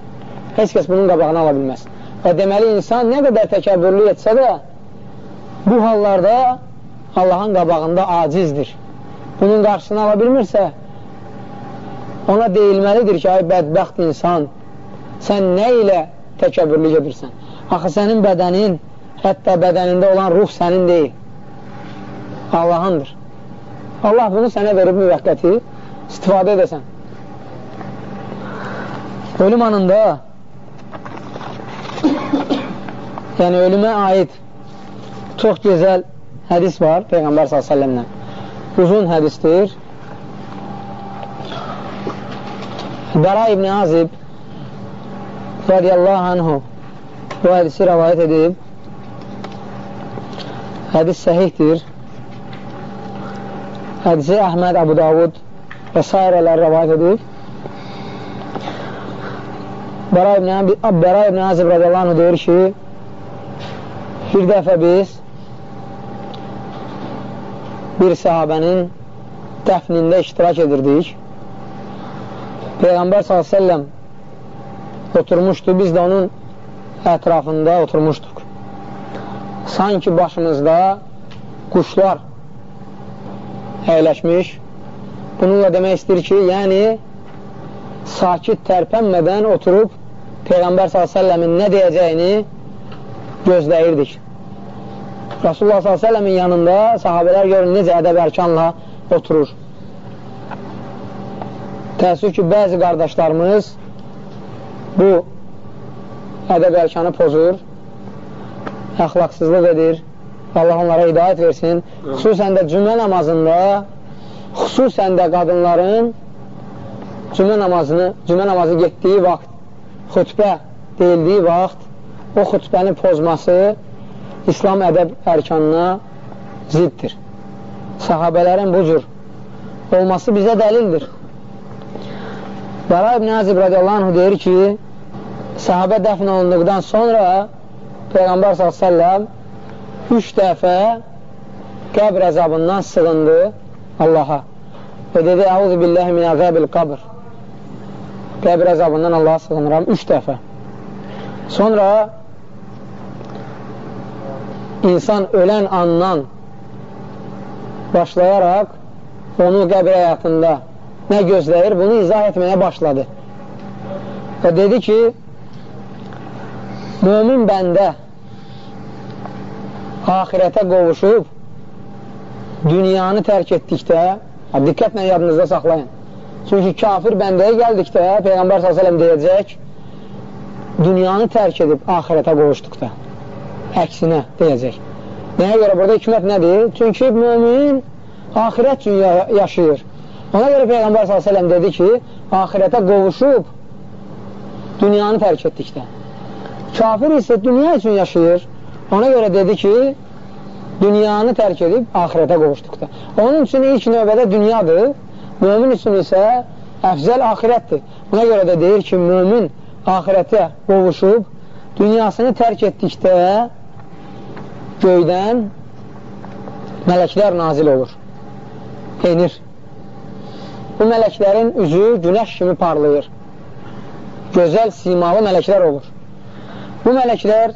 Heç kəs bunun qabağını ala bilməz. Və deməli, insan nə qədər təkəbbürlü etsə də, bu hallarda Allahın qabağında acizdir. Bunun qarşısını ala bilmirsə, ona deyilməlidir ki, ay bədbəxt insan, sən nə ilə təkəbbürlü gedirsən? Axı sənin bədənin Hətta bədənində olan ruh sənin deyil. Allahındır. Allah bunu sənə verib müvəqqəti istifadə edəsən. Ölüm anında yəni ölümə aid çox gözəl hədis var Peyğəmbər s.ə.v-lə. Uzun hədisdir. Bəra ibn Azib radiyallahu anhu bu hədisi rəvayət edib Hədis səhihdir. Hədisi Əhməd, Əbu Davud və s. rəvayət edib. Bəra ibn, Bəra ibn Azib radiyallahu anh deyir ki, bir dəfə biz bir sahabənin dəfnində iştirak edirdik. Peyğəmbər s.ə.v oturmuşdu, biz də onun ətrafında oturmuşduq sanki başımızda quşlar əyləşmiş. Bununla demək istəyir ki, yəni sakit tərpənmədən oturub Peyğəmbər s.ə.v-in nə deyəcəyini gözləyirdik. Rasulullah s.ə.v-in yanında sahabələr görün necə ədəb ərkanla oturur. Təəssüf ki, bəzi qardaşlarımız bu ədəb ərkanı pozur əxlaqsızlıq edir. Allah onlara hidayət versin. Xüsusən də cümlə namazında, xüsusən də qadınların cümlə namazını, cümlə namazı getdiyi vaxt, xütbə deyildiyi vaxt, o xütbəni pozması İslam ədəb ərkanına ziddir. Sahabələrin bu cür olması bizə dəlildir. Bəra ibn Azib radiyallahu anh deyir ki, sahabə dəfn olunduqdan sonra Peyğəmbər s.ə.v üç dəfə qəbr əzabından sığındı Allaha və dedi, Əuzu billəhi min əzəbil qabr qəbr əzabından Allaha sığınıram üç dəfə sonra insan ölən andan başlayaraq onu qəbr həyatında nə gözləyir, bunu izah etməyə başladı. Və dedi ki Mömin bəndə ahirətə qovuşub dünyanı tərk etdikdə, diqqətlə yadınızda saxlayın, Çünki kafir bəndəyə gəldikdə Peyğəmbər s.ə.v deyəcək dünyanı tərk edib ahirətə qovuşduqda əksinə deyəcək. Nəyə görə burada hikmət nədir? Çünki mümin ahirət üçün yaşayır. Ona görə Peyğəmbər s.ə.v dedi ki, ahirətə qovuşub dünyanı tərk etdikdə. Kafir isə dünya üçün yaşayır. Ona görə dedi ki, dünyanı tərk edib ahirətə qovuşduqda. Onun üçün ilk növbədə dünyadır, mümin üçün isə əfzəl ahirətdir. Buna görə də deyir ki, mümin ahirətə qovuşub, dünyasını tərk etdikdə göydən mələklər nazil olur, enir. Bu mələklərin üzü günəş kimi parlayır. Gözəl, simalı mələklər olur. Bu mələklər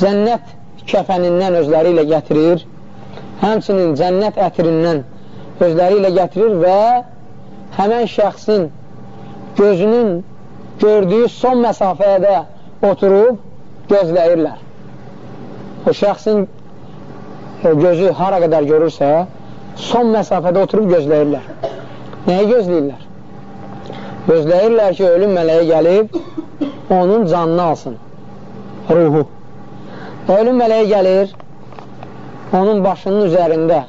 cənnət kəfənindən özləri ilə gətirir, həmçinin cənnət ətirindən özləri ilə gətirir və həmən şəxsin gözünün gördüyü son məsafədə oturub gözləyirlər o şəxsin gözü hara qədər görürsə, son məsafədə oturub gözləyirlər. Nəyə gözləyirlər? Gözləyirlər ki, ölüm mələyi gəlib, onun canını alsın, ruhu. Ölüm mələyi gəlir, onun başının üzərində,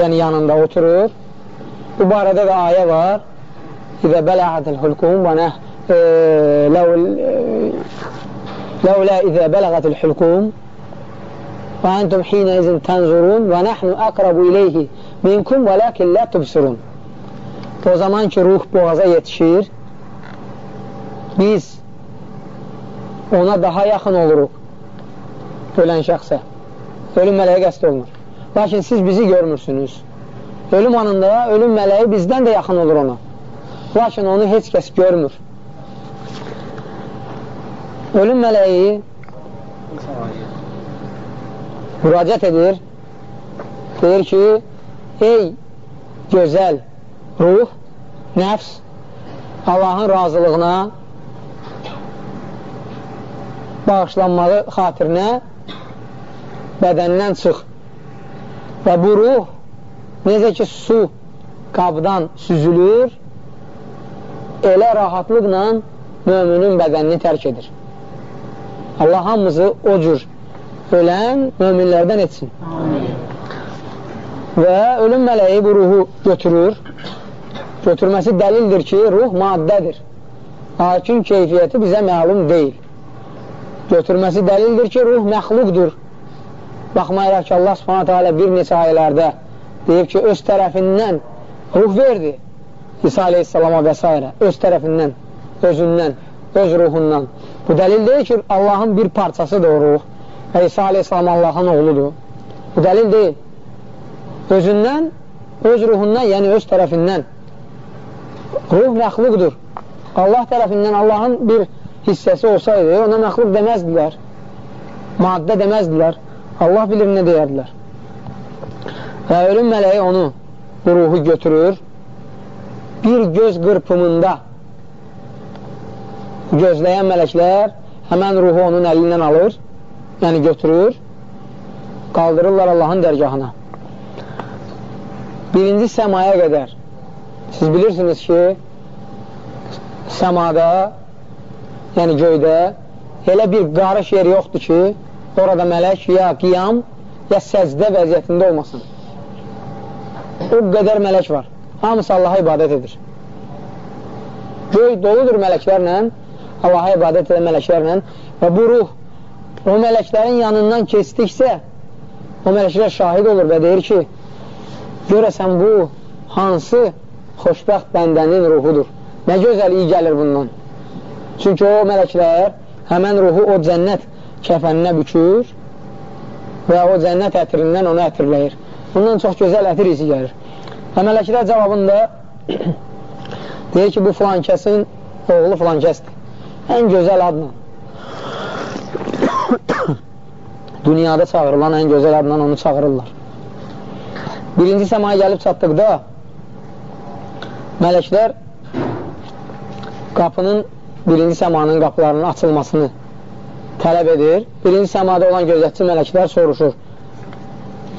yəni yanında oturur. Bu barədə də ayə var. İzə bələğədəl hülkum və nəh e, ləvlə e, izə bələğədəl hülkum وأنتم حينئذ تنظرون ونحن أقرب إليه minkum velakin la tubsirun. O zaman ki ruh boğaza yetişir, biz ona daha yaxın oluruq ölən şəxsə. Ölüm mələyi qəst olunur. Lakin siz bizi görmürsünüz. Ölüm anında ölüm mələyi bizdən də yaxın olur ona. Lakin onu heç kəs görmür. Ölüm mələyi müraciət edir. Deyir ki, ey gözəl ruh, nəfs, Allahın razılığına bağışlanmağı xatirinə bədəndən çıx. Və bu ruh necə ki su qabdan süzülür, elə rahatlıqla möminin bədənini tərk edir. Allah hamımızı o cür ölən möminlərdən etsin. Amin. Və ölüm mələyi bu ruhu götürür. Götürməsi dəlildir ki, ruh maddədir. Lakin keyfiyyəti bizə məlum deyil. Götürməsi dəlildir ki, ruh məxluqdur Baxmayaraq ki, Allah subhanətə alə bir neçə ayələrdə deyib ki, öz tərəfindən ruh verdi İsa aleyhissalama və s. öz tərəfindən, özündən, öz ruhundan. Bu dəlil deyil ki, Allahın bir parçasıdır o ruh İsa aleyhissalam Allahın oğludur. Bu dəlil deyil. Özündən, öz ruhundan, yəni öz tərəfindən. Ruh məxluqdur. Allah tərəfindən Allahın bir hissəsi olsaydı, ona məxluq deməzdilər, maddə deməzdilər. Allah bilir nə deyərdilər. Və ölüm mələyi onu, bu ruhu götürür, bir göz qırpımında gözləyən mələklər həmən ruhu onun əlindən alır, yəni götürür, qaldırırlar Allahın dərgahına. Birinci səmaya qədər siz bilirsiniz ki, səmada, yəni göydə elə bir qarış yeri yoxdur ki, orada mələk ya qiyam, ya səcdə vəziyyətində olmasın. O qədər mələk var. Hamısı Allaha ibadət edir. Göy doludur mələklərlə, Allaha ibadət edən mələklərlə və bu ruh o mələklərin yanından keçdiksə, o mələklər şahid olur və deyir ki, görəsən bu hansı xoşbəxt bəndənin ruhudur. Nə gözəl iyi gəlir bundan. Çünki o mələklər həmən ruhu o cənnət kəfəninə bükür və o cənnət ətirindən onu ətirləyir. Bundan çox gözəl ətir izi gəlir. Və mələklər cavabında deyir ki, bu filan kəsin oğlu filan kəsdir. Ən gözəl adla. Dünyada çağırılan ən gözəl adla onu çağırırlar. Birinci səmaya gəlib çatdıqda mələklər qapının birinci səmanın qapılarının açılmasını tələb edir. Birinci səmada olan gözətçi mələklər soruşur.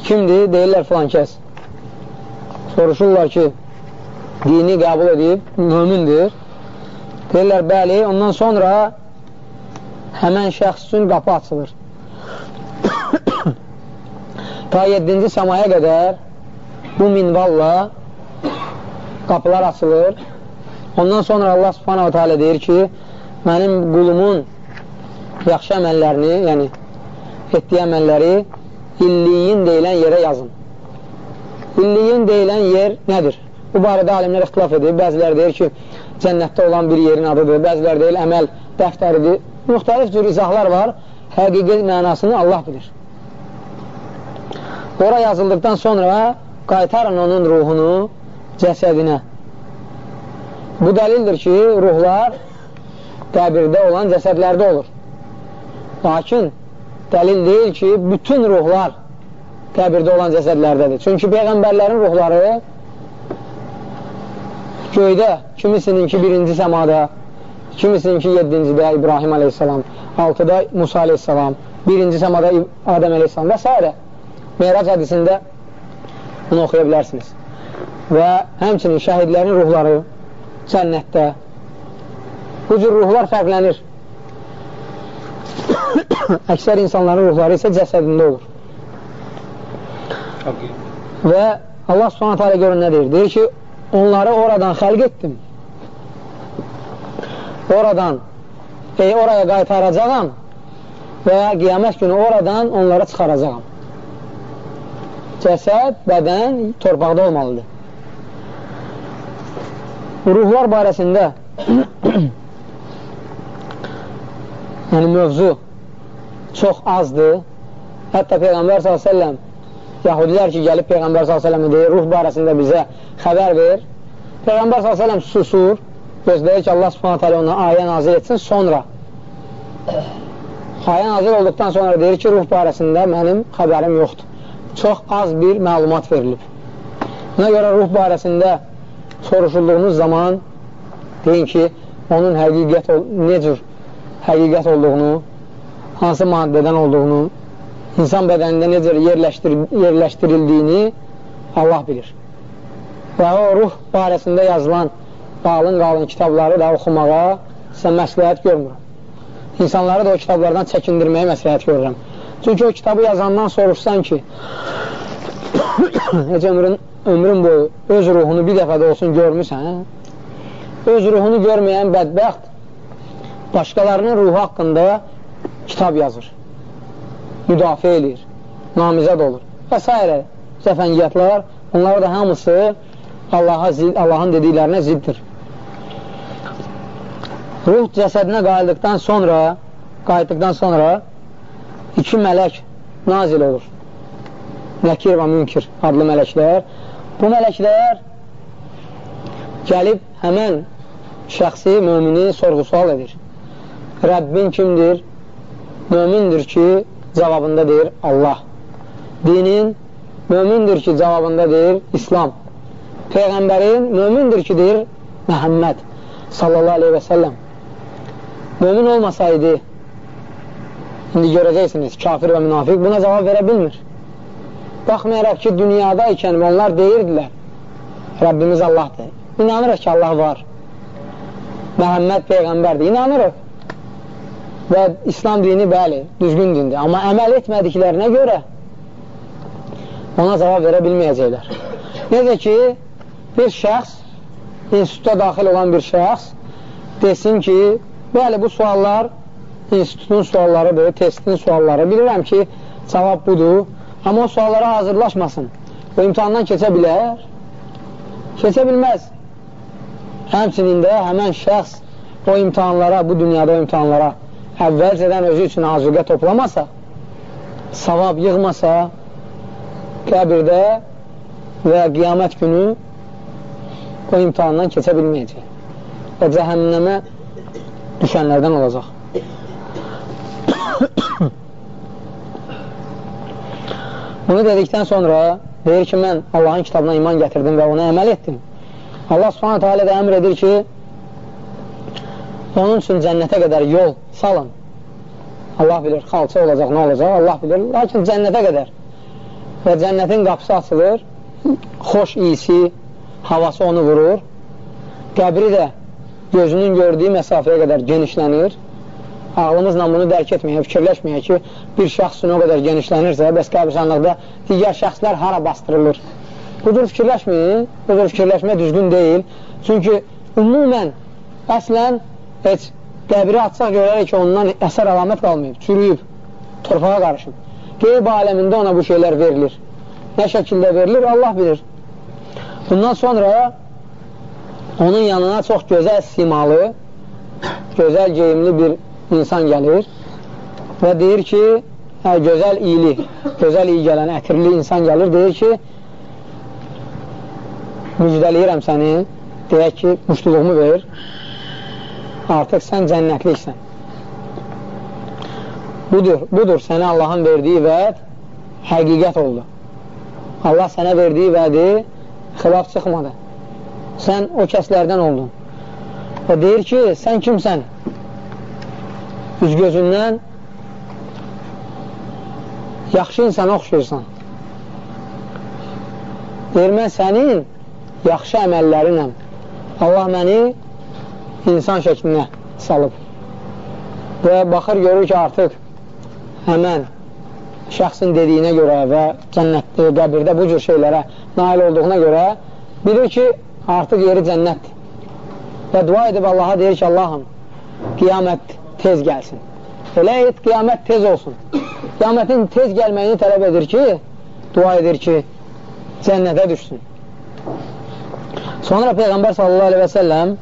Kimdir? Deyirlər filan kəs. Soruşurlar ki, dini qəbul edib, mümindir. Deyirlər, bəli, ondan sonra həmən şəxs üçün qapı açılır. Ta 7-ci səmaya qədər bu minvalla qapılar açılır. Ondan sonra Allah subhanahu teala deyir ki, mənim qulumun yaxşı əməllərini, yəni etdiyi əməlləri illiyin deyilən yerə yazın. İlliyin deyilən yer nədir? Bu barədə alimlər ixtilaf edir. Bəziləri deyir ki, cənnətdə olan bir yerin adıdır. Bəziləri deyil, əməl dəftəridir. Müxtəlif cür izahlar var. Həqiqi mənasını Allah bilir. Ora yazıldıqdan sonra qaytarın onun ruhunu cəsədinə. Bu dəlildir ki, ruhlar qəbirdə olan cəsədlərdə olur. Lakin dəlil deyil ki, bütün ruhlar qəbirdə olan cəsədlərdədir. Çünki Peyğəmbərlərin ruhları göydə, kimisininki birinci səmada, kimisininki yeddincidə İbrahim aleyhissalam, altıda Musa aleyhissalam, birinci səmada Adəm aleyhissalam və s. Meyrac hədisində bunu oxuya bilərsiniz. Və həmçinin şəhidlərin ruhları cənnətdə bu cür ruhlar fərqlənir. Əksər insanların ruhları isə cəsədində olur. Və Allah subhanət hələ görün nə deyir? Deyir ki, onları oradan xəlq etdim. Oradan, e, oraya qaytaracağam və qiyamət günü oradan onları çıxaracağam. Cəsəd, bədən torpaqda olmalıdır. Ruhlar barəsində yəni mövzu çox azdır. Hətta Peyğəmbər s.ə.v Yahudilər ki, gəlib Peyğəmbər s.ə.və deyir, ruh barəsində bizə xəbər ver. Peyğəmbər s.ə.v susur, gözləyir ki, Allah subhanət hələ ona ayə nazil etsin, sonra ayə nazil olduqdan sonra deyir ki, ruh barəsində mənim xəbərim yoxdur. Çox az bir məlumat verilib. Buna görə ruh barəsində soruşulduğunuz zaman deyin ki, onun həqiqət, necür həqiqət olduğunu, hansı maddədən olduğunu, insan bədənində necə yerləşdir yerləşdirildiyini Allah bilir. Və o ruh barəsində yazılan qalın-qalın kitabları da oxumağa sizə məsləhət görmürəm. İnsanları da o kitablardan çəkindirməyə məsləhət görürəm. Çünki o kitabı yazandan soruşsan ki, necə ömrün, ömrün boyu öz ruhunu bir dəfə də olsun görmüsən, hə? öz ruhunu görməyən bədbəxt başqalarının ruhu haqqında kitab yazır müdafiə edir, namizəd olur və s. zəfəngiyyatlar, onlar da hamısı Allahın dediklərinə ziddir. Ruh cəsədinə qayıldıqdan sonra, qayıtdıqdan sonra iki mələk nazil olur. Nəkir və münkir adlı mələklər. Bu mələklər gəlib həmən şəxsi, mümini sorğu-sual edir. Rəbbin kimdir? Mömindir ki, cavabında deyir Allah. Dinin mömindir ki, cavabında deyir İslam. Peyğəmbərin mömindir ki, deyir Məhəmməd sallallahu aleyhi və səlləm. Mömin olmasaydı, indi görəcəksiniz, kafir və münafiq buna cavab verə bilmir. Baxmayaraq ki, dünyada ikən onlar deyirdilər, Rəbbimiz Allahdır. İnanırıq ki, Allah var. Məhəmməd Peyğəmbərdir. İnanırıq və İslam dini bəli, düzgün dindir. Amma əməl etmədiklərinə görə ona cavab verə bilməyəcəklər. Necə ki, bir şəxs, instituta daxil olan bir şəxs desin ki, bəli, bu suallar institutun suallarıdır, testin sualları. Bilirəm ki, cavab budur, amma o suallara hazırlaşmasın. O imtihandan keçə bilər, keçə bilməz. Həmçinin də həmən şəxs o imtihanlara, bu dünyada o imtihanlara əvvəlcədən özü üçün azuqə toplamasa, savab yığmasa, qəbirdə və qiyamət günü o imtihandan keçə bilməyəcək. Və cəhənnəmə düşənlərdən olacaq. Bunu dedikdən sonra deyir ki, mən Allahın kitabına iman gətirdim və ona əməl etdim. Allah subhanətə alə də əmr edir ki, Onun üçün cənnətə qədər yol salın. Allah bilir, xalça olacaq, nə olacaq, Allah bilir. Lakin cənnətə qədər və cənnətin qapısı açılır, xoş iyisi, havası onu vurur. Qəbri də gözünün gördüyü məsafəyə qədər genişlənir. Ağlımızla bunu dərk etməyə, fikirləşməyə ki, bir şəxs o qədər genişlənirsə, bəs qəbirsanlıqda digər şəxslər hara bastırılır? Budur fikirləşməyin, budur fikirləşmə düzgün deyil. Çünki ümumən, əslən, heç qəbri açsaq görərək ki, ondan əsər əlamət qalmayıb, çürüyüb, torpağa qarışıb. Qeyb aləmində ona bu şeylər verilir. Nə şəkildə verilir, Allah bilir. Bundan sonra onun yanına çox gözəl simalı, gözəl geyimli bir insan gəlir və deyir ki, hə, gözəl iyili, gözəl iyi gələn, ətirli insan gəlir, deyir ki, müjdəliyirəm səni, deyək ki, muştuluğumu ver, artıq sən cənnətliksən. Budur, budur sənə Allahın verdiyi vəd həqiqət oldu. Allah sənə verdiyi vədi xilaf çıxmadı. Sən o kəslərdən oldun. Və deyir ki, sən kimsən? Üz gözündən yaxşı insana oxşuyursan. Deyir, mən sənin yaxşı əməllərinəm. Allah məni insan şəklinə salıb. Və baxır, görür ki, artıq həmən şəxsin dediyinə görə və cənnətdə, qəbirdə bu cür şeylərə nail olduğuna görə bilir ki, artıq yeri cənnətdir. Və dua edib Allaha deyir ki, Allahım, qiyamət tez gəlsin. Elə et, qiyamət tez olsun. Qiyamətin tez gəlməyini tələb edir ki, dua edir ki, cənnətə düşsün. Sonra Peyğəmbər sallallahu aleyhi və səlləm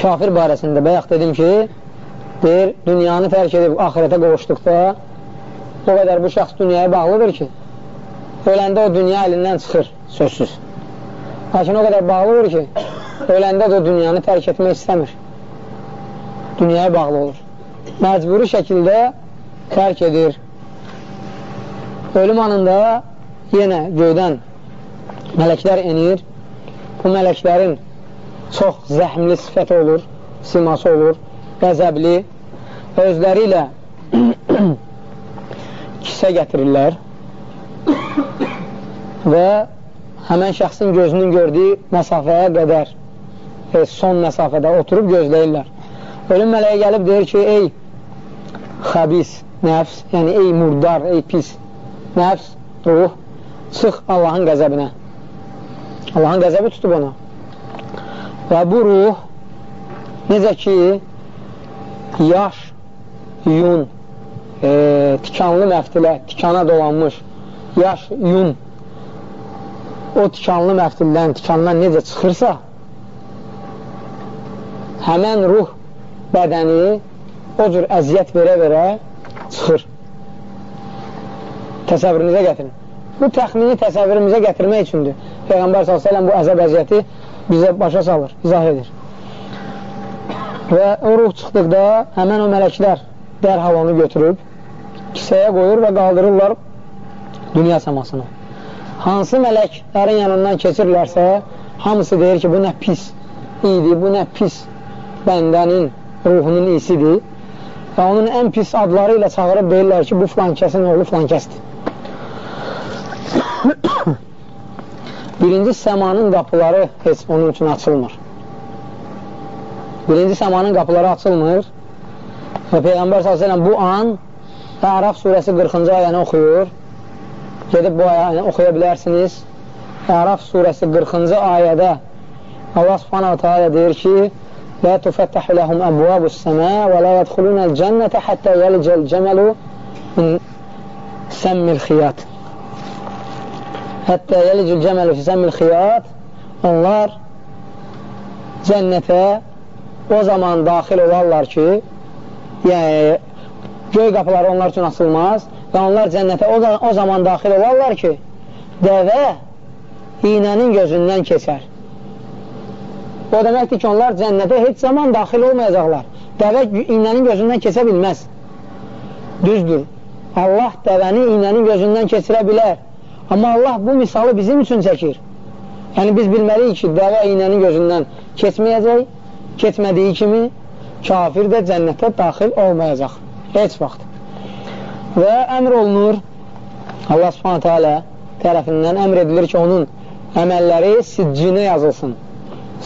kafir barəsində bayaq dedim ki, deyir, dünyanı tərk edib ahirətə qovuşduqda o qədər bu şəxs dünyaya bağlıdır ki, öləndə o dünya əlindən çıxır, sözsüz. Lakin o qədər bağlıdır ki, öləndə də o dünyanı tərk etmək istəmir. Dünyaya bağlı olur. Məcburi şəkildə tərk edir. Ölüm anında yenə göydən mələklər enir. Bu mələklərin çox zəhmli sifəti olur, siması olur, qəzəbli özləri ilə kisə gətirirlər və həmən şəxsin gözünün gördüyü məsafəyə qədər e, son məsafədə oturub gözləyirlər. Ölüm mələyə gəlib deyir ki, ey xəbis, nəfs, yəni ey murdar, ey pis, nəfs, ruh, çıx Allahın qəzəbinə. Allahın qəzəbi tutub ona. Və bu ruh necə ki, yaş, yun, e, tikanlı məftilə, tikana dolanmış yaş, yun o tikanlı məftildən, tikandan necə çıxırsa həmən ruh bədəni o cür əziyyət verə-verə çıxır. Təsəvvürünüzə gətirin. Bu təxmini təsəvvürümüzə gətirmək üçündür. Peyğəmbər s.ə.v bu əzəb əziyyəti bizə başa salır, izah edir. Və o ruh çıxdıqda həmən o mələklər dərhal onu götürüb kisəyə qoyur və qaldırırlar dünya səmasına. Hansı mələklərin yanından keçirlərsə, hamısı deyir ki, bu nə pis idi, bu nə pis bəndənin ruhunun iyisidir və onun ən pis adları ilə çağırıb deyirlər ki, bu flankəsin oğlu flankəsdir. Birinci səmanın qapıları heç onun üçün açılmır. Birinci səmanın qapıları açılmır və Peyğəmbər s.ə.v bu an Əraf surəsi 40-cı ayəni oxuyur Gedib bu ayəni oxuya bilərsiniz. Əraf surəsi 40-cı ayədə Allah subhanahu teala deyir ki لا تفتح لهم أبواب السماء ولا يدخلون الجنة حتى يلج الجمل من سم الخياط Hətta yelicül cəməli fi səmmil xiyat onlar cənnətə o zaman daxil olarlar ki, yəni göy qapıları onlar üçün açılmaz və onlar cənnətə o, o zaman daxil olarlar ki, dəvə iynənin gözündən keçər. O deməkdir ki, onlar cənnətə heç zaman daxil olmayacaqlar. Dəvə iynənin gözündən keçə bilməz. Düzdür. Allah dəvəni iynənin gözündən keçirə bilər. Amma Allah bu misalı bizim üçün çəkir. Yəni biz bilməliyik ki, dəvə iynənin gözündən keçməyəcək keçmədiyi kimi kafir də cənnətə daxil olmayacaq. Heç vaxt. Və əmr olunur Allah subhanətə alə tərəfindən əmr edilir ki, onun əməlləri siccinə yazılsın.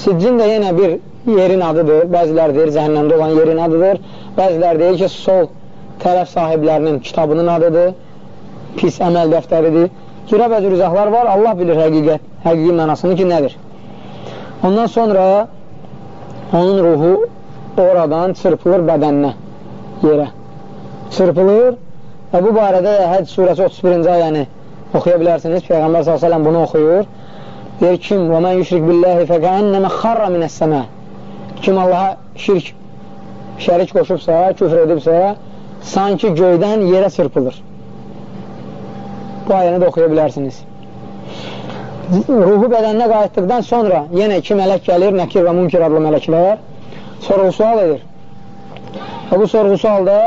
Siccin də yenə bir yerin adıdır. Bəzilər deyir, cəhənnəmdə olan yerin adıdır. Bəzilər deyir ki, sol tərəf sahiblərinin kitabının adıdır. Pis əməl dəftəridir. Cürə-bəcür izahlar var. Allah bilir həqiqət, həqiqi mənasını ki, nədir. Ondan sonra onun ruhu oradan çırpılır bədəninə, yerə. Çırpılır və bu barədə Həc surəsi 31-ci ayəni oxuya bilərsiniz. Peyğəmbər s.ə.v bunu oxuyur. Deyir, kim və mən yüşrik billəhi fəkəənnəmə xarra minəs-səmə Kim Allaha şirk, şərik qoşubsa, küfr edibsə, sanki göydən yerə çırpılır. Bu ayəni də oxuya bilərsiniz. Ruhu bədəninə qayıtdıqdan sonra yenə iki mələk gəlir, Nəkir və Munkir adlı mələklər sorğu sual edir. Və bu sorğu sualda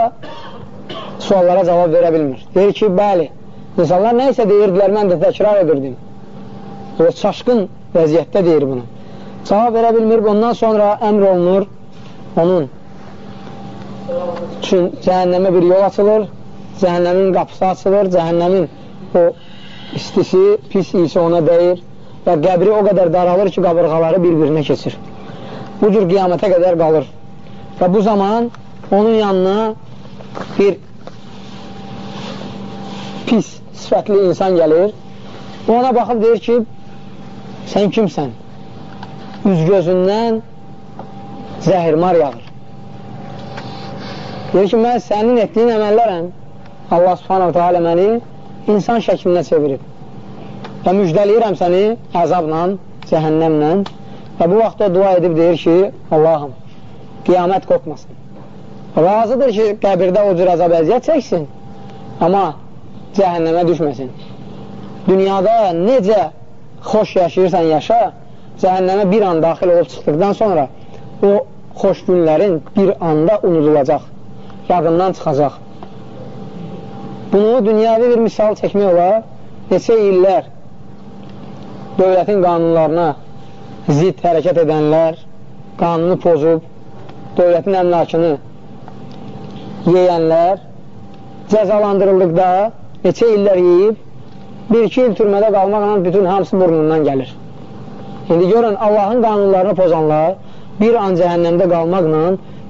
suallara cavab verə bilmir. Deyir ki, bəli, insanlar nə isə deyirdilər, mən də təkrar edirdim. O çaşqın vəziyyətdə deyir bunu. Cavab verə bilmir, ondan sonra əmr olunur onun üçün cəhənnəmə bir yol açılır, cəhənnəmin qapısı açılır, cəhənnəmin o istisi, pis iyisi ona dəyir və qəbri o qədər daralır ki, qabırğaları bir-birinə keçir. Bu cür qiyamətə qədər qalır. Və bu zaman onun yanına bir pis, sifətli insan gəlir. Ona baxıb deyir ki, sən kimsən? Üz gözündən zəhirmar yağır. Deyir ki, mən sənin etdiyin əməllərəm. Allah subhanahu teala məni insan şəklinə çevirib. Və müjdəliyirəm səni əzabla, cəhənnəmlə. Və bu vaxtda dua edib deyir ki, Allahım, qiyamət qorxmasın. Razıdır ki, qəbirdə o cür əzab əziyyət çəksin, amma cəhənnəmə düşməsin. Dünyada necə xoş yaşayırsan yaşa, cəhənnəmə bir an daxil olub çıxdıqdan sonra o xoş günlərin bir anda unudulacaq, yadından çıxacaq. Bunu dünyavi bir misal çəkmək olar, neçə illər dövlətin qanunlarına zid hərəkət edənlər, qanunu pozub, dövlətin əmlakını yeyənlər cəzalandırıldıqda neçə illər yeyib, bir-iki il türmədə qalmaqla bütün hamısı burnundan gəlir. İndi görün, Allahın qanunlarını pozanlar bir an cəhənnəmdə qalmaqla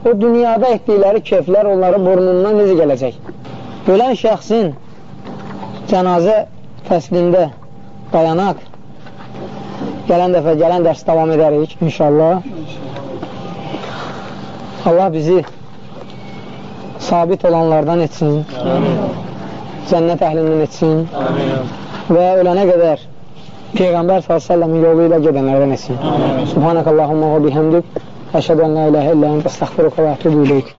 o dünyada etdikləri keflər onların burnundan necə gələcək? Ölən şəxsin cənazə fəslində dayanaq gələn dəfə, gələn dərs davam edərik inşallah. Allah bizi sabit olanlardan etsin. Amin cənnət əhlindən etsin Amin. və ölənə qədər Peyğəmbər s.ə.v yolu ilə gedənlərdən etsin. Subhanəkəllahumma və bihəmdik. Əşədə ən la iləhə illə ən əstəxfiruka və ətubu iləyik.